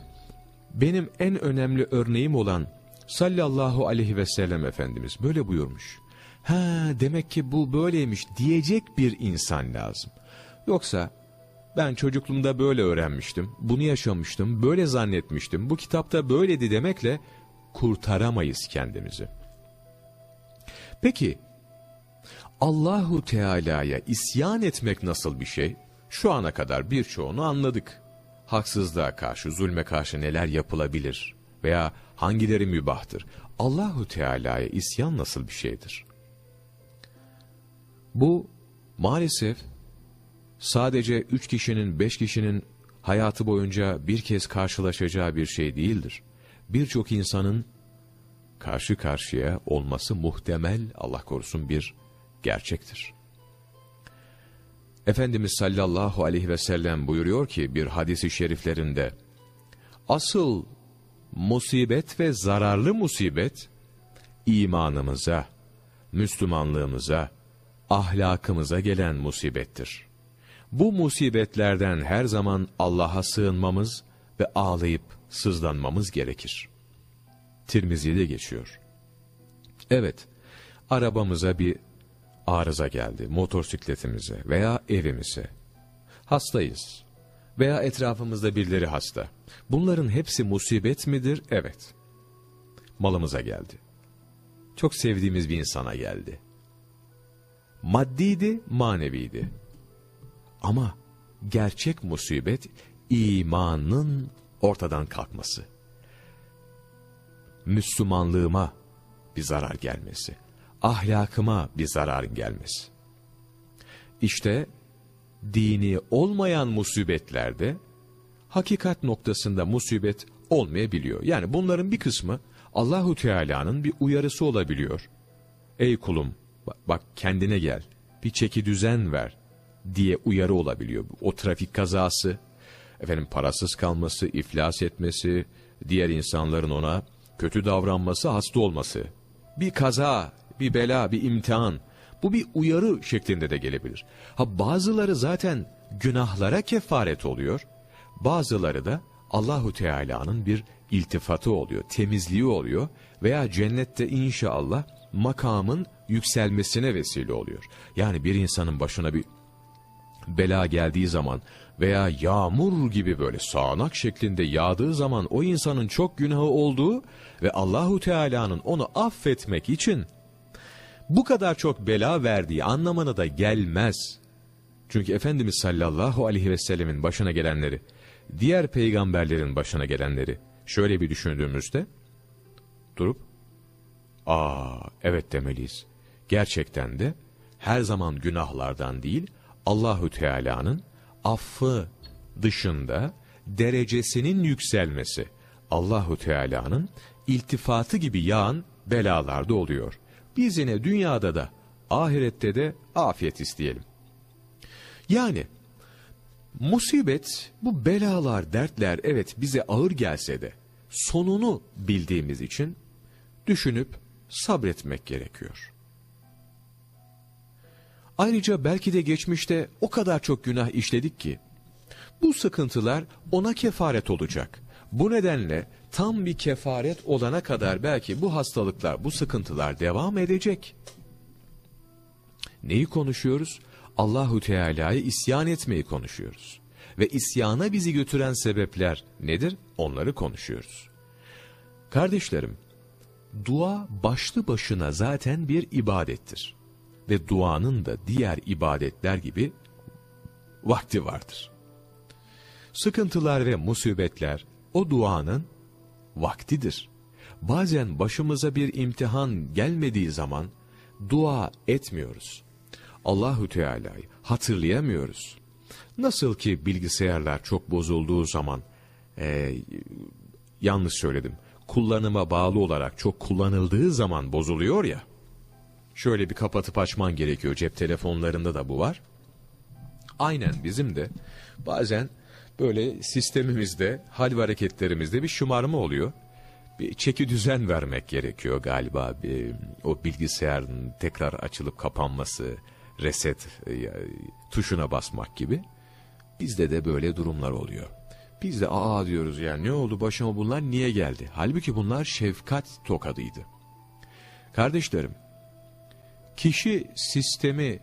benim en önemli örneğim olan sallallahu aleyhi ve sellem Efendimiz böyle buyurmuş. Ha demek ki bu böyleymiş diyecek bir insan lazım. Yoksa ben çocukluğumda böyle öğrenmiştim, bunu yaşamıştım, böyle zannetmiştim, bu kitapta böyledi demekle kurtaramayız kendimizi. Peki Allahu Teala'ya isyan etmek nasıl bir şey? Şu ana kadar birçoğunu anladık. Haksızlığa karşı, zulme karşı neler yapılabilir veya hangileri mübahtır? Allahu Teala'ya isyan nasıl bir şeydir? Bu maalesef sadece üç kişinin, beş kişinin hayatı boyunca bir kez karşılaşacağı bir şey değildir. Birçok insanın karşı karşıya olması muhtemel Allah korusun bir gerçektir. Efendimiz sallallahu aleyhi ve sellem buyuruyor ki bir hadisi şeriflerinde asıl musibet ve zararlı musibet imanımıza, Müslümanlığımıza, ahlakımıza gelen musibettir. Bu musibetlerden her zaman Allah'a sığınmamız ve ağlayıp sızlanmamız gerekir. Tirmizi'de geçiyor. Evet, arabamıza bir arıza geldi, motosikletimize veya evimize. Hastayız veya etrafımızda birileri hasta. Bunların hepsi musibet midir? Evet. Malımıza geldi. Çok sevdiğimiz bir insana geldi. Maddiydi, maneviydi. Ama gerçek musibet imanın ortadan kalkması. Müslümanlığıma bir zarar gelmesi. Ahlakıma bir zararın gelmesi. İşte dini olmayan musibetlerde hakikat noktasında musibet olmayabiliyor. Yani bunların bir kısmı Allahu Teala'nın bir uyarısı olabiliyor. Ey kulum bak kendine gel bir çeki düzen ver diye uyarı olabiliyor. O trafik kazası, efendim parasız kalması, iflas etmesi, diğer insanların ona kötü davranması, hasta olması. Bir kaza, bir bela, bir imtihan. Bu bir uyarı şeklinde de gelebilir. Ha bazıları zaten günahlara kefaret oluyor. Bazıları da Allahu Teala'nın bir iltifatı oluyor, temizliği oluyor veya cennette inşallah makamın yükselmesine vesile oluyor. Yani bir insanın başına bir bela geldiği zaman veya yağmur gibi böyle sağanak şeklinde yağdığı zaman o insanın çok günahı olduğu ve Allahu Teala'nın onu affetmek için bu kadar çok bela verdiği anlamına da gelmez. Çünkü Efendimiz sallallahu aleyhi ve sellemin başına gelenleri diğer peygamberlerin başına gelenleri şöyle bir düşündüğümüzde durup aa evet demeliyiz. Gerçekten de her zaman günahlardan değil Allahü Teala'nın affı dışında derecesinin yükselmesi Allahu Teala'nın iltifatı gibi yağan belalarda oluyor. Biz yine dünyada da ahirette de afiyet isteyelim. Yani musibet, bu belalar, dertler evet bize ağır gelse de sonunu bildiğimiz için düşünüp sabretmek gerekiyor. Ayrıca belki de geçmişte o kadar çok günah işledik ki bu sıkıntılar ona kefaret olacak. Bu nedenle tam bir kefaret olana kadar belki bu hastalıklar, bu sıkıntılar devam edecek. Neyi konuşuyoruz? Allahu Teala'yı isyan etmeyi konuşuyoruz. Ve isyana bizi götüren sebepler nedir? Onları konuşuyoruz. Kardeşlerim, dua başlı başına zaten bir ibadettir. Ve duanın da diğer ibadetler gibi vakti vardır. Sıkıntılar ve musibetler o duanın vaktidir. Bazen başımıza bir imtihan gelmediği zaman dua etmiyoruz. Allahü Teala'yı hatırlayamıyoruz. Nasıl ki bilgisayarlar çok bozulduğu zaman e, yanlış söyledim. Kullanıma bağlı olarak çok kullanıldığı zaman bozuluyor ya. Şöyle bir kapatıp açman gerekiyor. Cep telefonlarında da bu var. Aynen bizim de bazen böyle sistemimizde, hal ve hareketlerimizde bir şımarma oluyor. Bir çeki düzen vermek gerekiyor galiba. Bir, o bilgisayarın tekrar açılıp kapanması, reset e, tuşuna basmak gibi. Bizde de böyle durumlar oluyor. Biz de aa diyoruz yani ne oldu başıma bunlar niye geldi? Halbuki bunlar şefkat tokadıydı. Kardeşlerim, kişi sistemi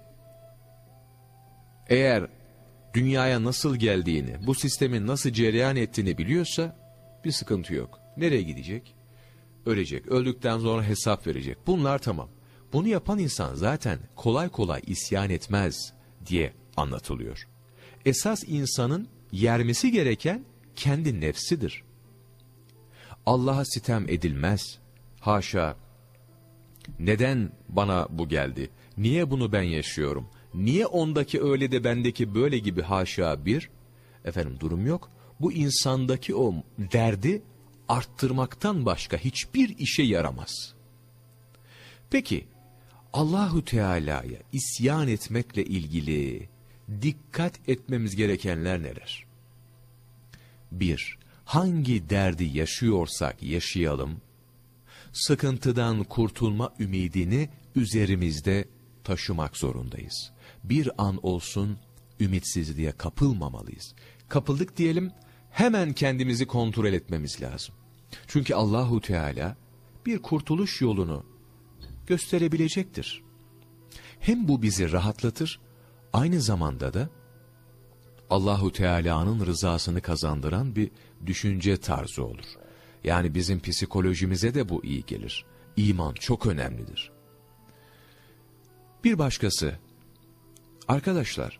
eğer dünyaya nasıl geldiğini, bu sistemin nasıl cereyan ettiğini biliyorsa bir sıkıntı yok. Nereye gidecek? Ölecek. Öldükten sonra hesap verecek. Bunlar tamam. Bunu yapan insan zaten kolay kolay isyan etmez diye anlatılıyor. Esas insanın yermesi gereken kendi nefsidir. Allah'a sitem edilmez. Haşa. Neden bana bu geldi? Niye bunu ben yaşıyorum? Niye ondaki öyle de bendeki böyle gibi haşa bir? Efendim durum yok. Bu insandaki o derdi arttırmaktan başka hiçbir işe yaramaz. Peki Allahu Teala'ya isyan etmekle ilgili dikkat etmemiz gerekenler neler? Bir, hangi derdi yaşıyorsak yaşayalım, sıkıntıdan kurtulma ümidini üzerimizde taşımak zorundayız. Bir an olsun ümitsizliğe kapılmamalıyız. Kapıldık diyelim, hemen kendimizi kontrol etmemiz lazım. Çünkü Allahu Teala bir kurtuluş yolunu gösterebilecektir. Hem bu bizi rahatlatır, aynı zamanda da Allahu Teala'nın rızasını kazandıran bir düşünce tarzı olur. Yani bizim psikolojimize de bu iyi gelir. İman çok önemlidir. Bir başkası, arkadaşlar,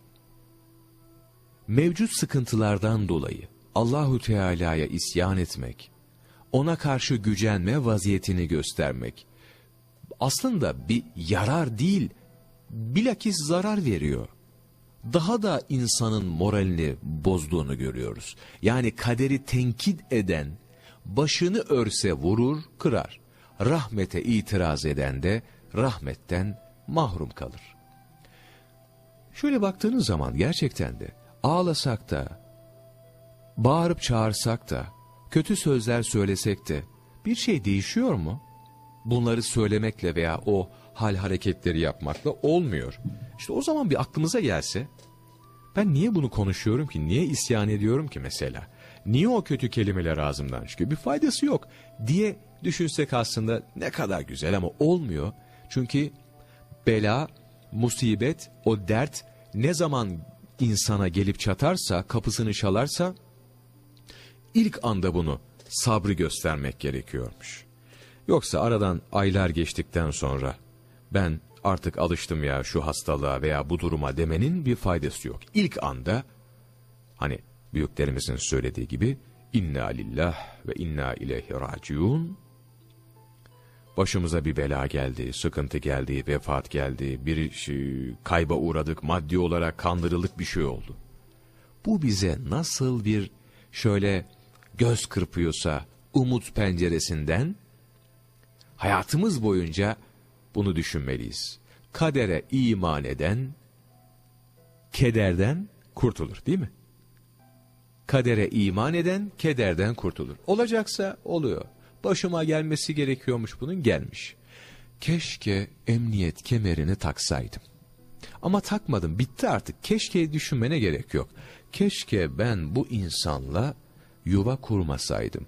mevcut sıkıntılardan dolayı Allahu Teala'ya isyan etmek, ona karşı gücenme vaziyetini göstermek, aslında bir yarar değil, bilakis zarar veriyor. Daha da insanın moralini bozduğunu görüyoruz. Yani kaderi tenkit eden, başını örse vurur, kırar. Rahmete itiraz eden de rahmetten mahrum kalır. Şöyle baktığınız zaman gerçekten de ağlasak da, bağırıp çağırsak da, kötü sözler söylesek de bir şey değişiyor mu? bunları söylemekle veya o hal hareketleri yapmakla olmuyor. İşte o zaman bir aklımıza gelse, ben niye bunu konuşuyorum ki, niye isyan ediyorum ki mesela? Niye o kötü kelimeler ağzımdan çıkıyor? Bir faydası yok diye düşünsek aslında ne kadar güzel ama olmuyor. Çünkü bela, musibet, o dert ne zaman insana gelip çatarsa, kapısını çalarsa ilk anda bunu sabrı göstermek gerekiyormuş. Yoksa aradan aylar geçtikten sonra ben artık alıştım ya şu hastalığa veya bu duruma demenin bir faydası yok. İlk anda hani büyüklerimizin söylediği gibi inna lillah ve inna ileyhi raciun başımıza bir bela geldi, sıkıntı geldi, vefat geldi, bir şey, kayba uğradık, maddi olarak kandırıldık bir şey oldu. Bu bize nasıl bir şöyle göz kırpıyorsa umut penceresinden hayatımız boyunca bunu düşünmeliyiz. Kadere iman eden kederden kurtulur değil mi? Kadere iman eden kederden kurtulur. Olacaksa oluyor. Başıma gelmesi gerekiyormuş bunun gelmiş. Keşke emniyet kemerini taksaydım. Ama takmadım bitti artık. Keşke düşünmene gerek yok. Keşke ben bu insanla yuva kurmasaydım.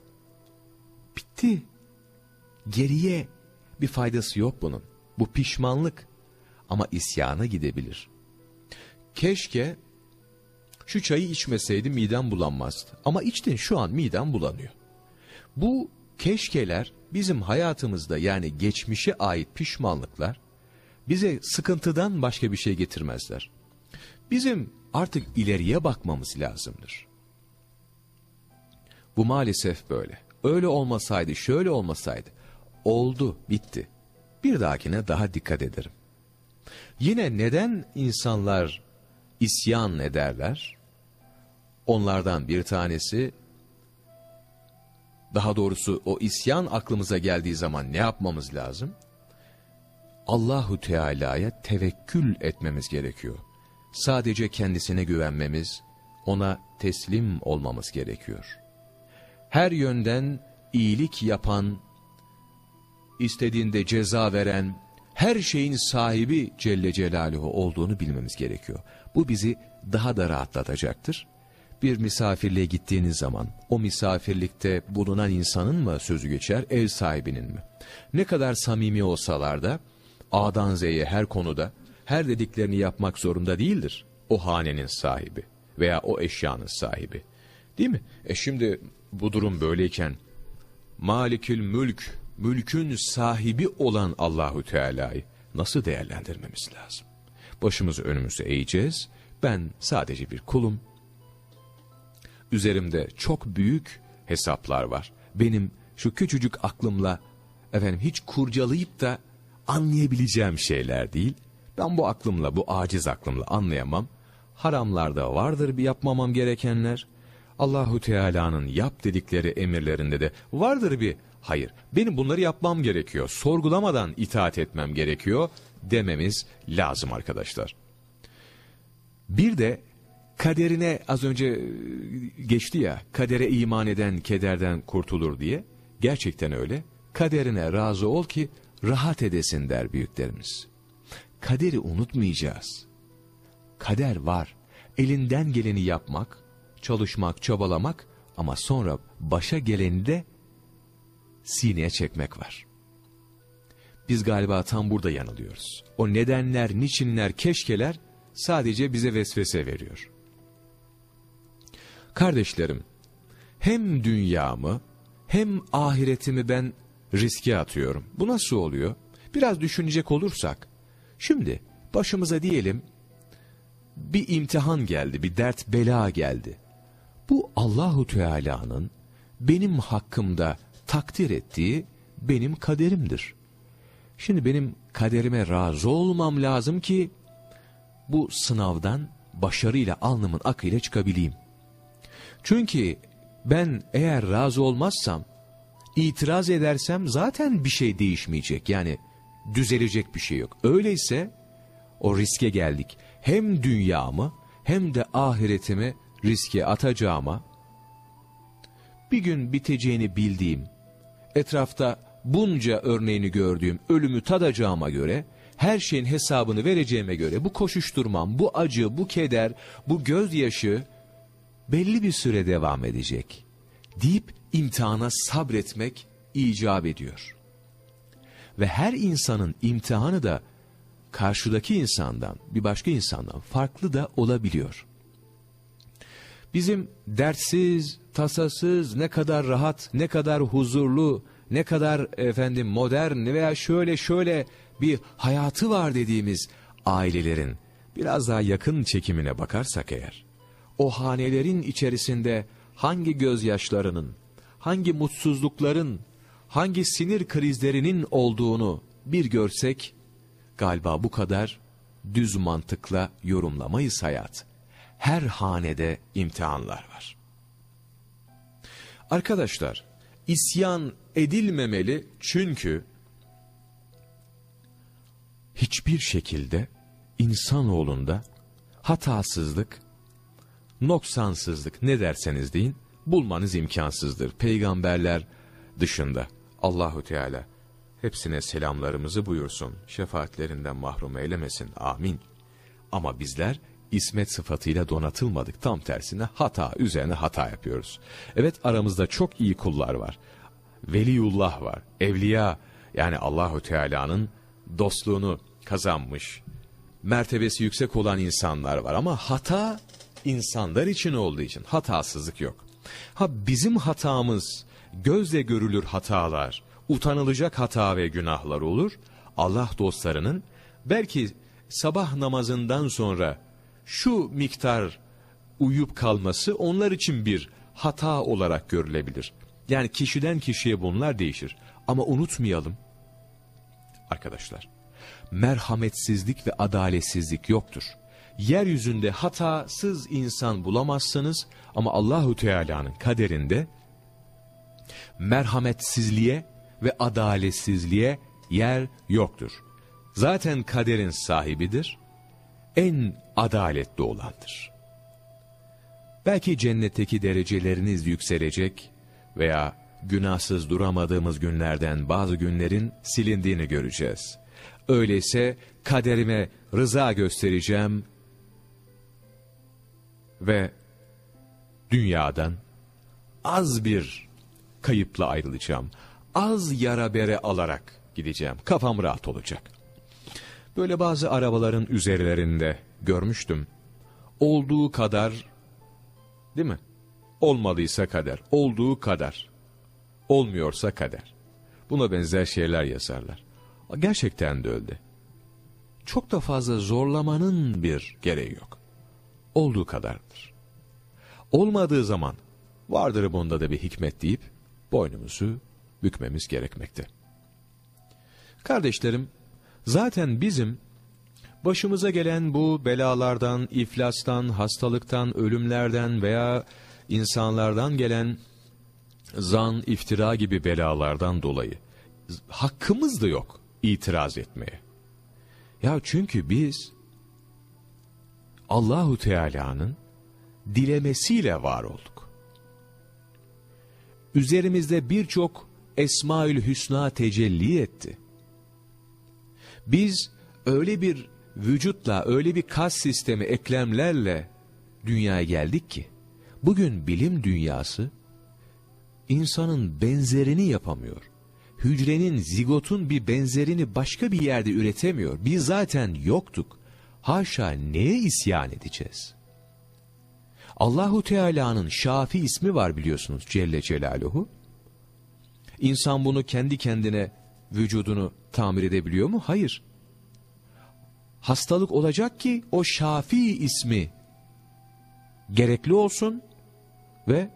Bitti. Geriye bir faydası yok bunun. Bu pişmanlık ama isyana gidebilir. Keşke şu çayı içmeseydim midem bulanmazdı. Ama içtin şu an midem bulanıyor. Bu keşkeler bizim hayatımızda yani geçmişe ait pişmanlıklar bize sıkıntıdan başka bir şey getirmezler. Bizim artık ileriye bakmamız lazımdır. Bu maalesef böyle. Öyle olmasaydı, şöyle olmasaydı. Oldu, bitti. Bir dahakine daha dikkat ederim. Yine neden insanlar isyan ederler? Onlardan bir tanesi daha doğrusu o isyan aklımıza geldiği zaman ne yapmamız lazım? Allahu Teala'ya tevekkül etmemiz gerekiyor. Sadece kendisine güvenmemiz, ona teslim olmamız gerekiyor. Her yönden iyilik yapan, istediğinde ceza veren, her şeyin sahibi Celle Celaluhu olduğunu bilmemiz gerekiyor. Bu bizi daha da rahatlatacaktır bir misafirliğe gittiğiniz zaman o misafirlikte bulunan insanın mı sözü geçer, ev sahibinin mi? Ne kadar samimi olsalar da A'dan Z'ye her konuda her dediklerini yapmak zorunda değildir. O hanenin sahibi veya o eşyanın sahibi. Değil mi? E şimdi bu durum böyleyken Malikül Mülk, mülkün sahibi olan Allahu Teala'yı nasıl değerlendirmemiz lazım? Başımızı önümüze eğeceğiz. Ben sadece bir kulum üzerimde çok büyük hesaplar var. Benim şu küçücük aklımla efendim hiç kurcalayıp da anlayabileceğim şeyler değil. Ben bu aklımla, bu aciz aklımla anlayamam. Haramlarda vardır bir yapmamam gerekenler. Allahu Teala'nın yap dedikleri emirlerinde de vardır bir hayır. Benim bunları yapmam gerekiyor. Sorgulamadan itaat etmem gerekiyor dememiz lazım arkadaşlar. Bir de kaderine az önce e, geçti ya kadere iman eden kederden kurtulur diye. Gerçekten öyle. Kaderine razı ol ki rahat edesin der büyüklerimiz. Kaderi unutmayacağız. Kader var. Elinden geleni yapmak çalışmak çabalamak ama sonra başa geleni de sineye çekmek var. Biz galiba tam burada yanılıyoruz. O nedenler niçinler keşkeler sadece bize vesvese veriyor Kardeşlerim, hem dünyamı hem ahiretimi ben riske atıyorum. Bu nasıl oluyor? Biraz düşünecek olursak, şimdi başımıza diyelim bir imtihan geldi, bir dert bela geldi. Bu Allahu Teala'nın benim hakkımda takdir ettiği benim kaderimdir. Şimdi benim kaderime razı olmam lazım ki bu sınavdan başarıyla alnımın akıyla çıkabileyim. Çünkü ben eğer razı olmazsam, itiraz edersem zaten bir şey değişmeyecek. Yani düzelecek bir şey yok. Öyleyse o riske geldik. Hem dünyamı hem de ahiretimi riske atacağıma, bir gün biteceğini bildiğim, etrafta bunca örneğini gördüğüm ölümü tadacağıma göre, her şeyin hesabını vereceğime göre bu koşuşturmam, bu acı, bu keder, bu gözyaşı, belli bir süre devam edecek deyip imtihana sabretmek icap ediyor. Ve her insanın imtihanı da karşıdaki insandan, bir başka insandan farklı da olabiliyor. Bizim dertsiz, tasasız, ne kadar rahat, ne kadar huzurlu, ne kadar efendim modern veya şöyle şöyle bir hayatı var dediğimiz ailelerin biraz daha yakın çekimine bakarsak eğer, o hanelerin içerisinde hangi gözyaşlarının, hangi mutsuzlukların, hangi sinir krizlerinin olduğunu bir görsek, galiba bu kadar düz mantıkla yorumlamayız hayat. Her hanede imtihanlar var. Arkadaşlar, isyan edilmemeli çünkü hiçbir şekilde insanoğlunda hatasızlık, noksansızlık ne derseniz deyin bulmanız imkansızdır. Peygamberler dışında Allahu Teala hepsine selamlarımızı buyursun. Şefaatlerinden mahrum eylemesin. Amin. Ama bizler ismet sıfatıyla donatılmadık. Tam tersine hata üzerine hata yapıyoruz. Evet aramızda çok iyi kullar var. Veliullah var. Evliya yani Allahu Teala'nın dostluğunu kazanmış, mertebesi yüksek olan insanlar var ama hata insanlar için olduğu için hatasızlık yok. Ha bizim hatamız gözle görülür hatalar, utanılacak hata ve günahlar olur. Allah dostlarının belki sabah namazından sonra şu miktar uyup kalması onlar için bir hata olarak görülebilir. Yani kişiden kişiye bunlar değişir. Ama unutmayalım arkadaşlar merhametsizlik ve adaletsizlik yoktur. Yeryüzünde hatasız insan bulamazsınız ama Allahu Teala'nın kaderinde merhametsizliğe ve adaletsizliğe yer yoktur. Zaten kaderin sahibidir, en adaletli olandır. Belki cennetteki dereceleriniz yükselecek veya günahsız duramadığımız günlerden bazı günlerin silindiğini göreceğiz. Öyleyse kaderime rıza göstereceğim ve dünyadan az bir kayıpla ayrılacağım. Az yara bere alarak gideceğim. Kafam rahat olacak. Böyle bazı arabaların üzerlerinde görmüştüm. Olduğu kadar değil mi? Olmadıysa kader. Olduğu kadar. Olmuyorsa kader. Buna benzer şeyler yazarlar. Gerçekten de öyle. Çok da fazla zorlamanın bir gereği yok. Olduğu kadardır. Olmadığı zaman vardır bunda da bir hikmet deyip boynumuzu bükmemiz gerekmekte. Kardeşlerim, zaten bizim başımıza gelen bu belalardan, iflastan, hastalıktan, ölümlerden veya insanlardan gelen zan, iftira gibi belalardan dolayı hakkımız da yok itiraz etmeye. Ya çünkü biz Allahu Teala'nın dilemesiyle var olduk. Üzerimizde birçok Esmaül Hüsna tecelli etti. Biz öyle bir vücutla, öyle bir kas sistemi, eklemlerle dünyaya geldik ki, bugün bilim dünyası insanın benzerini yapamıyor hücrenin, zigotun bir benzerini başka bir yerde üretemiyor. Biz zaten yoktuk. Haşa neye isyan edeceğiz? Allahu Teala'nın Şafi ismi var biliyorsunuz Celle Celaluhu. İnsan bunu kendi kendine vücudunu tamir edebiliyor mu? Hayır. Hastalık olacak ki o Şafi ismi gerekli olsun ve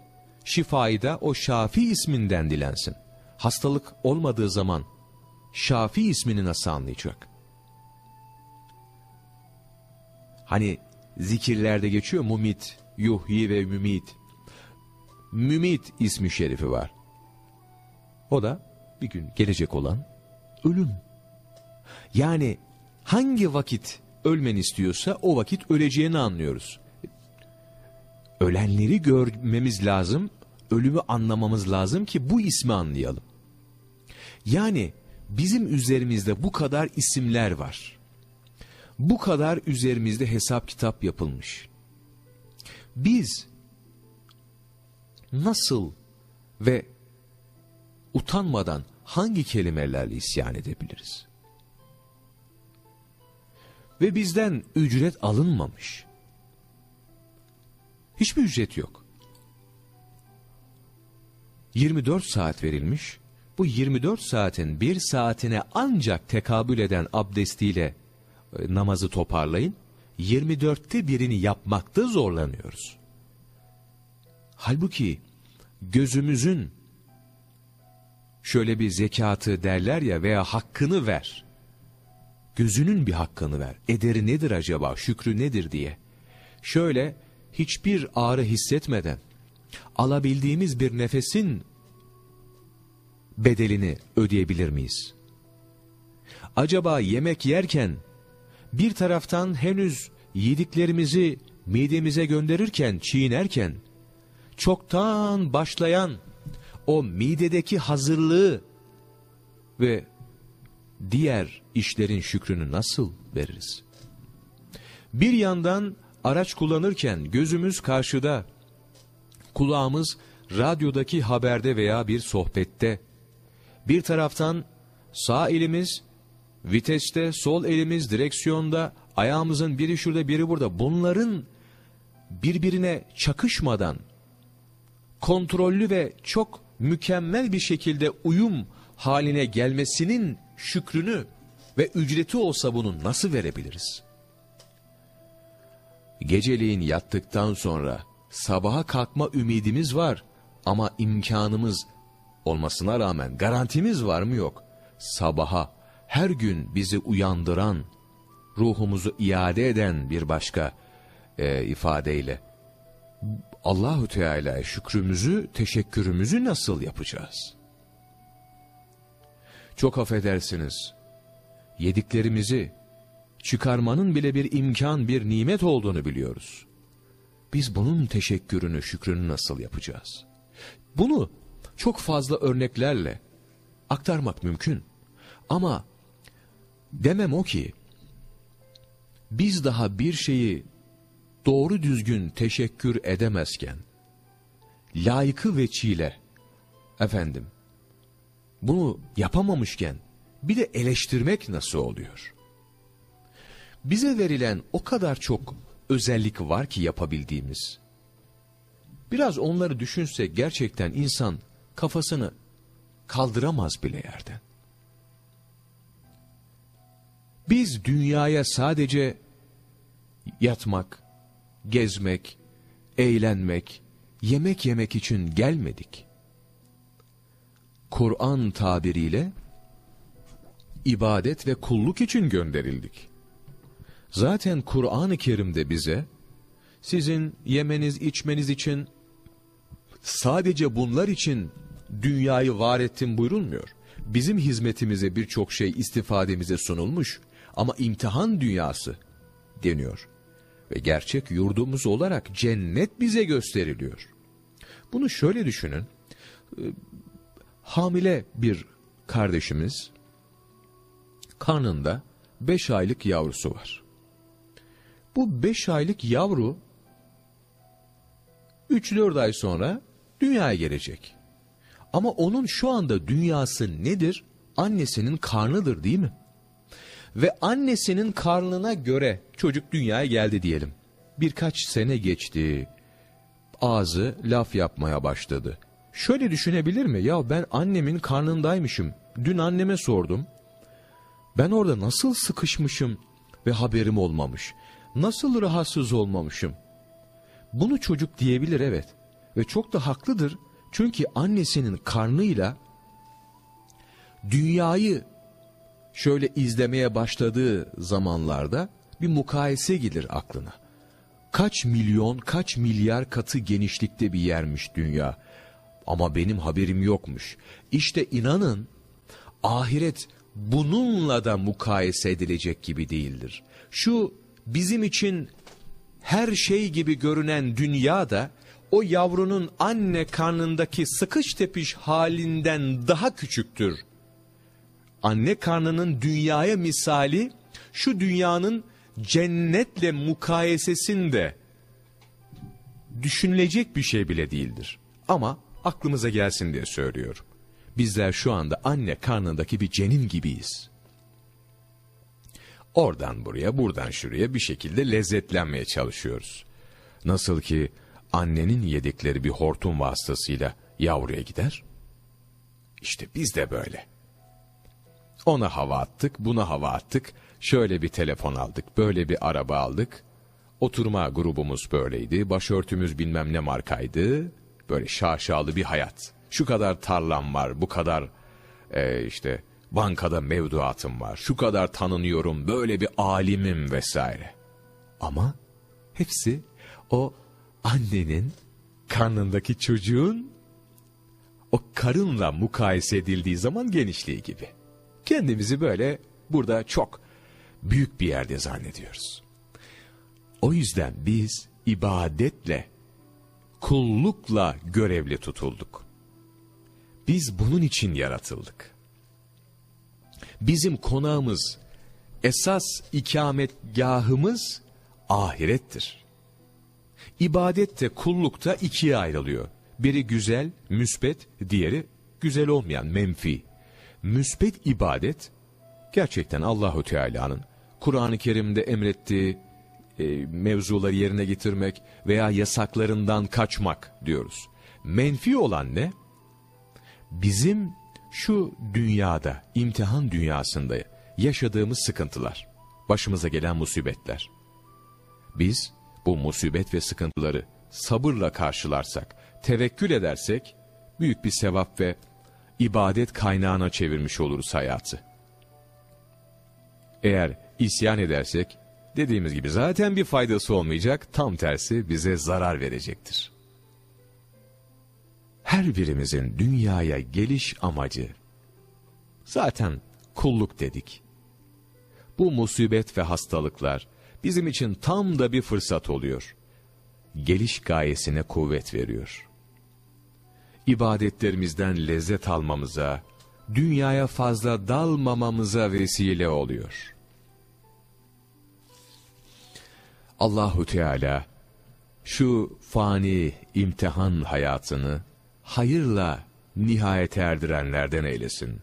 şifayı da o Şafi isminden dilensin hastalık olmadığı zaman Şafi ismini nasıl anlayacak? Hani zikirlerde geçiyor mumit, yuhyi ve mümit. Mümit ismi şerifi var. O da bir gün gelecek olan ölüm. Yani hangi vakit ölmen istiyorsa o vakit öleceğini anlıyoruz. Ölenleri görmemiz lazım, ölümü anlamamız lazım ki bu ismi anlayalım. Yani bizim üzerimizde bu kadar isimler var. Bu kadar üzerimizde hesap kitap yapılmış. Biz nasıl ve utanmadan hangi kelimelerle isyan edebiliriz? Ve bizden ücret alınmamış. Hiçbir ücret yok. 24 saat verilmiş bu 24 saatin bir saatine ancak tekabül eden abdestiyle namazı toparlayın. 24'te birini yapmakta zorlanıyoruz. Halbuki gözümüzün şöyle bir zekatı derler ya veya hakkını ver. Gözünün bir hakkını ver. Ederi nedir acaba, şükrü nedir diye. Şöyle hiçbir ağrı hissetmeden alabildiğimiz bir nefesin bedelini ödeyebilir miyiz? Acaba yemek yerken bir taraftan henüz yediklerimizi midemize gönderirken, çiğnerken çoktan başlayan o midedeki hazırlığı ve diğer işlerin şükrünü nasıl veririz? Bir yandan araç kullanırken gözümüz karşıda, kulağımız radyodaki haberde veya bir sohbette, bir taraftan sağ elimiz viteste, sol elimiz direksiyonda, ayağımızın biri şurada biri burada. Bunların birbirine çakışmadan kontrollü ve çok mükemmel bir şekilde uyum haline gelmesinin şükrünü ve ücreti olsa bunu nasıl verebiliriz? Geceliğin yattıktan sonra sabaha kalkma ümidimiz var ama imkanımız olmasına rağmen garantimiz var mı yok? Sabaha her gün bizi uyandıran, ruhumuzu iade eden bir başka e, ifadeyle Allahu Teala şükrümüzü, teşekkürümüzü nasıl yapacağız? Çok affedersiniz. Yediklerimizi çıkarmanın bile bir imkan, bir nimet olduğunu biliyoruz. Biz bunun teşekkürünü, şükrünü nasıl yapacağız? Bunu çok fazla örneklerle aktarmak mümkün. Ama demem o ki, biz daha bir şeyi doğru düzgün teşekkür edemezken, layıkı ve çile, efendim, bunu yapamamışken, bir de eleştirmek nasıl oluyor? Bize verilen o kadar çok özellik var ki yapabildiğimiz. Biraz onları düşünse gerçekten insan kafasını kaldıramaz bile yerden. Biz dünyaya sadece yatmak, gezmek, eğlenmek, yemek yemek için gelmedik. Kur'an tabiriyle ibadet ve kulluk için gönderildik. Zaten Kur'an-ı Kerim'de bize sizin yemeniz içmeniz için sadece bunlar için dünyayı var ettim buyurulmuyor. Bizim hizmetimize birçok şey istifademize sunulmuş ama imtihan dünyası deniyor. Ve gerçek yurdumuz olarak cennet bize gösteriliyor. Bunu şöyle düşünün. Ee, hamile bir kardeşimiz karnında beş aylık yavrusu var. Bu beş aylık yavru 3-4 ay sonra dünyaya gelecek. Ama onun şu anda dünyası nedir? Annesinin karnıdır değil mi? Ve annesinin karnına göre çocuk dünyaya geldi diyelim. Birkaç sene geçti. Ağzı laf yapmaya başladı. Şöyle düşünebilir mi? Ya ben annemin karnındaymışım. Dün anneme sordum. Ben orada nasıl sıkışmışım ve haberim olmamış. Nasıl rahatsız olmamışım. Bunu çocuk diyebilir evet. Ve çok da haklıdır. Çünkü annesinin karnıyla dünyayı şöyle izlemeye başladığı zamanlarda bir mukayese gelir aklına. Kaç milyon, kaç milyar katı genişlikte bir yermiş dünya. Ama benim haberim yokmuş. İşte inanın ahiret bununla da mukayese edilecek gibi değildir. Şu bizim için her şey gibi görünen dünya da o yavrunun anne karnındaki sıkış tepiş halinden daha küçüktür anne karnının dünyaya misali şu dünyanın cennetle mukayesesinde düşünülecek bir şey bile değildir. Ama aklımıza gelsin diye söylüyorum. Bizler şu anda anne karnındaki bir cenin gibiyiz. Oradan buraya, buradan şuraya bir şekilde lezzetlenmeye çalışıyoruz. Nasıl ki annenin yedikleri bir hortum vasıtasıyla yavruya gider. İşte biz de böyle. Ona hava attık, buna hava attık. Şöyle bir telefon aldık, böyle bir araba aldık. Oturma grubumuz böyleydi, başörtümüz bilmem ne markaydı. böyle şaşalı bir hayat. Şu kadar tarlam var, bu kadar e, işte bankada mevduatım var, şu kadar tanınıyorum, böyle bir alimim vesaire. Ama hepsi o annenin karnındaki çocuğun o karınla mukayese edildiği zaman genişliği gibi. Kendimizi böyle burada çok büyük bir yerde zannediyoruz. O yüzden biz ibadetle, kullukla görevli tutulduk. Biz bunun için yaratıldık. Bizim konağımız, esas ikametgahımız ahirettir. İbadette, kullukta ikiye ayrılıyor. Biri güzel, müsbet, diğeri güzel olmayan, menfi. Müsbet ibadet, gerçekten Allahu Teala'nın Kur'an-ı Kerim'de emrettiği e, mevzuları yerine getirmek veya yasaklarından kaçmak diyoruz. Menfi olan ne? Bizim şu dünyada, imtihan dünyasında yaşadığımız sıkıntılar, başımıza gelen musibetler. Biz bu musibet ve sıkıntıları sabırla karşılarsak, tevekkül edersek, büyük bir sevap ve ibadet kaynağına çevirmiş oluruz hayatı. Eğer isyan edersek, dediğimiz gibi zaten bir faydası olmayacak, tam tersi bize zarar verecektir. Her birimizin dünyaya geliş amacı, zaten kulluk dedik. Bu musibet ve hastalıklar bizim için tam da bir fırsat oluyor. Geliş gayesine kuvvet veriyor. İbadetlerimizden lezzet almamıza, dünyaya fazla dalmamamıza vesile oluyor. Allahu Teala şu fani imtihan hayatını hayırla nihayet erdirenlerden eylesin.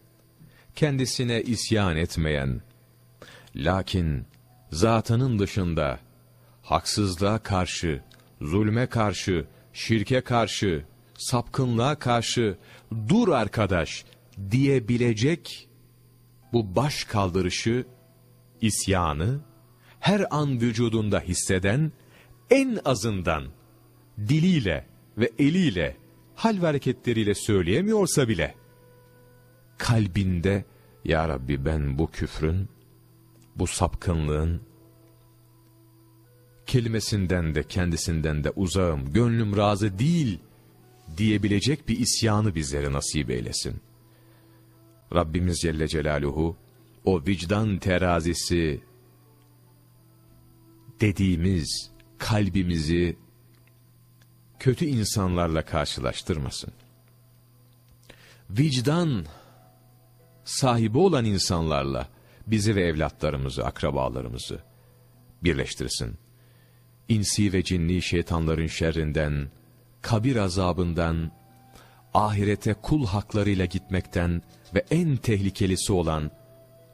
Kendisine isyan etmeyen, lakin zatının dışında haksızlığa karşı, zulme karşı, şirke karşı, sapkınlığa karşı dur arkadaş diyebilecek bu baş kaldırışı, isyanı her an vücudunda hisseden en azından diliyle ve eliyle hal ve hareketleriyle söyleyemiyorsa bile kalbinde ya Rabbi ben bu küfrün bu sapkınlığın kelimesinden de kendisinden de uzağım, gönlüm razı değil diyebilecek bir isyanı bizlere nasip eylesin. Rabbimiz Celle Celaluhu o vicdan terazisi dediğimiz kalbimizi kötü insanlarla karşılaştırmasın. Vicdan sahibi olan insanlarla bizi ve evlatlarımızı, akrabalarımızı birleştirsin. İnsi ve cinni şeytanların şerrinden, kabir azabından, ahirete kul haklarıyla gitmekten ve en tehlikelisi olan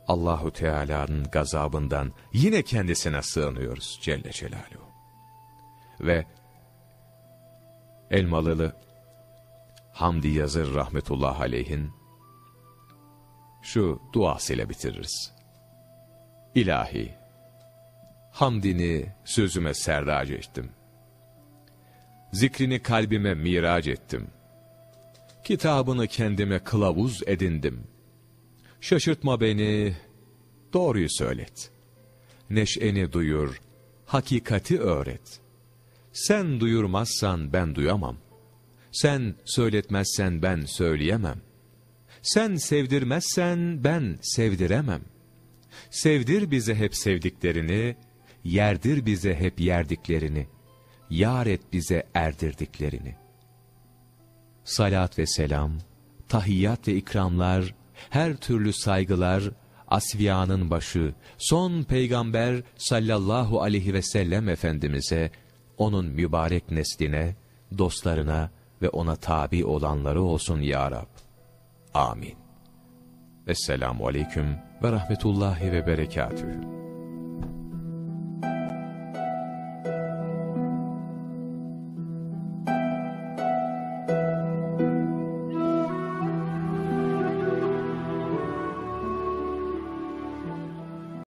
Allahu Teala'nın gazabından yine kendisine sığınıyoruz Celle Celaluhu. Ve Elmalılı Hamdi Yazır rahmetullah aleyhin şu duasıyla bitiririz. İlahi, hamdini sözüme serdac ettim. Zikrini kalbime mirac ettim. Kitabını kendime kılavuz edindim. Şaşırtma beni, doğruyu söylet. Neşeni duyur, hakikati öğret. Sen duyurmazsan ben duyamam. Sen söyletmezsen ben söyleyemem. Sen sevdirmezsen ben sevdiremem. Sevdir bize hep sevdiklerini, yerdir bize hep yerdiklerini, yar et bize erdirdiklerini. Salat ve selam, tahiyyat ve ikramlar, her türlü saygılar, asviyanın başı, son peygamber sallallahu aleyhi ve sellem Efendimiz'e, onun mübarek nesline, dostlarına ve ona tabi olanları olsun ya Rab. Amin. Esselamu aleyküm ve rahmetullahi ve berekatühü.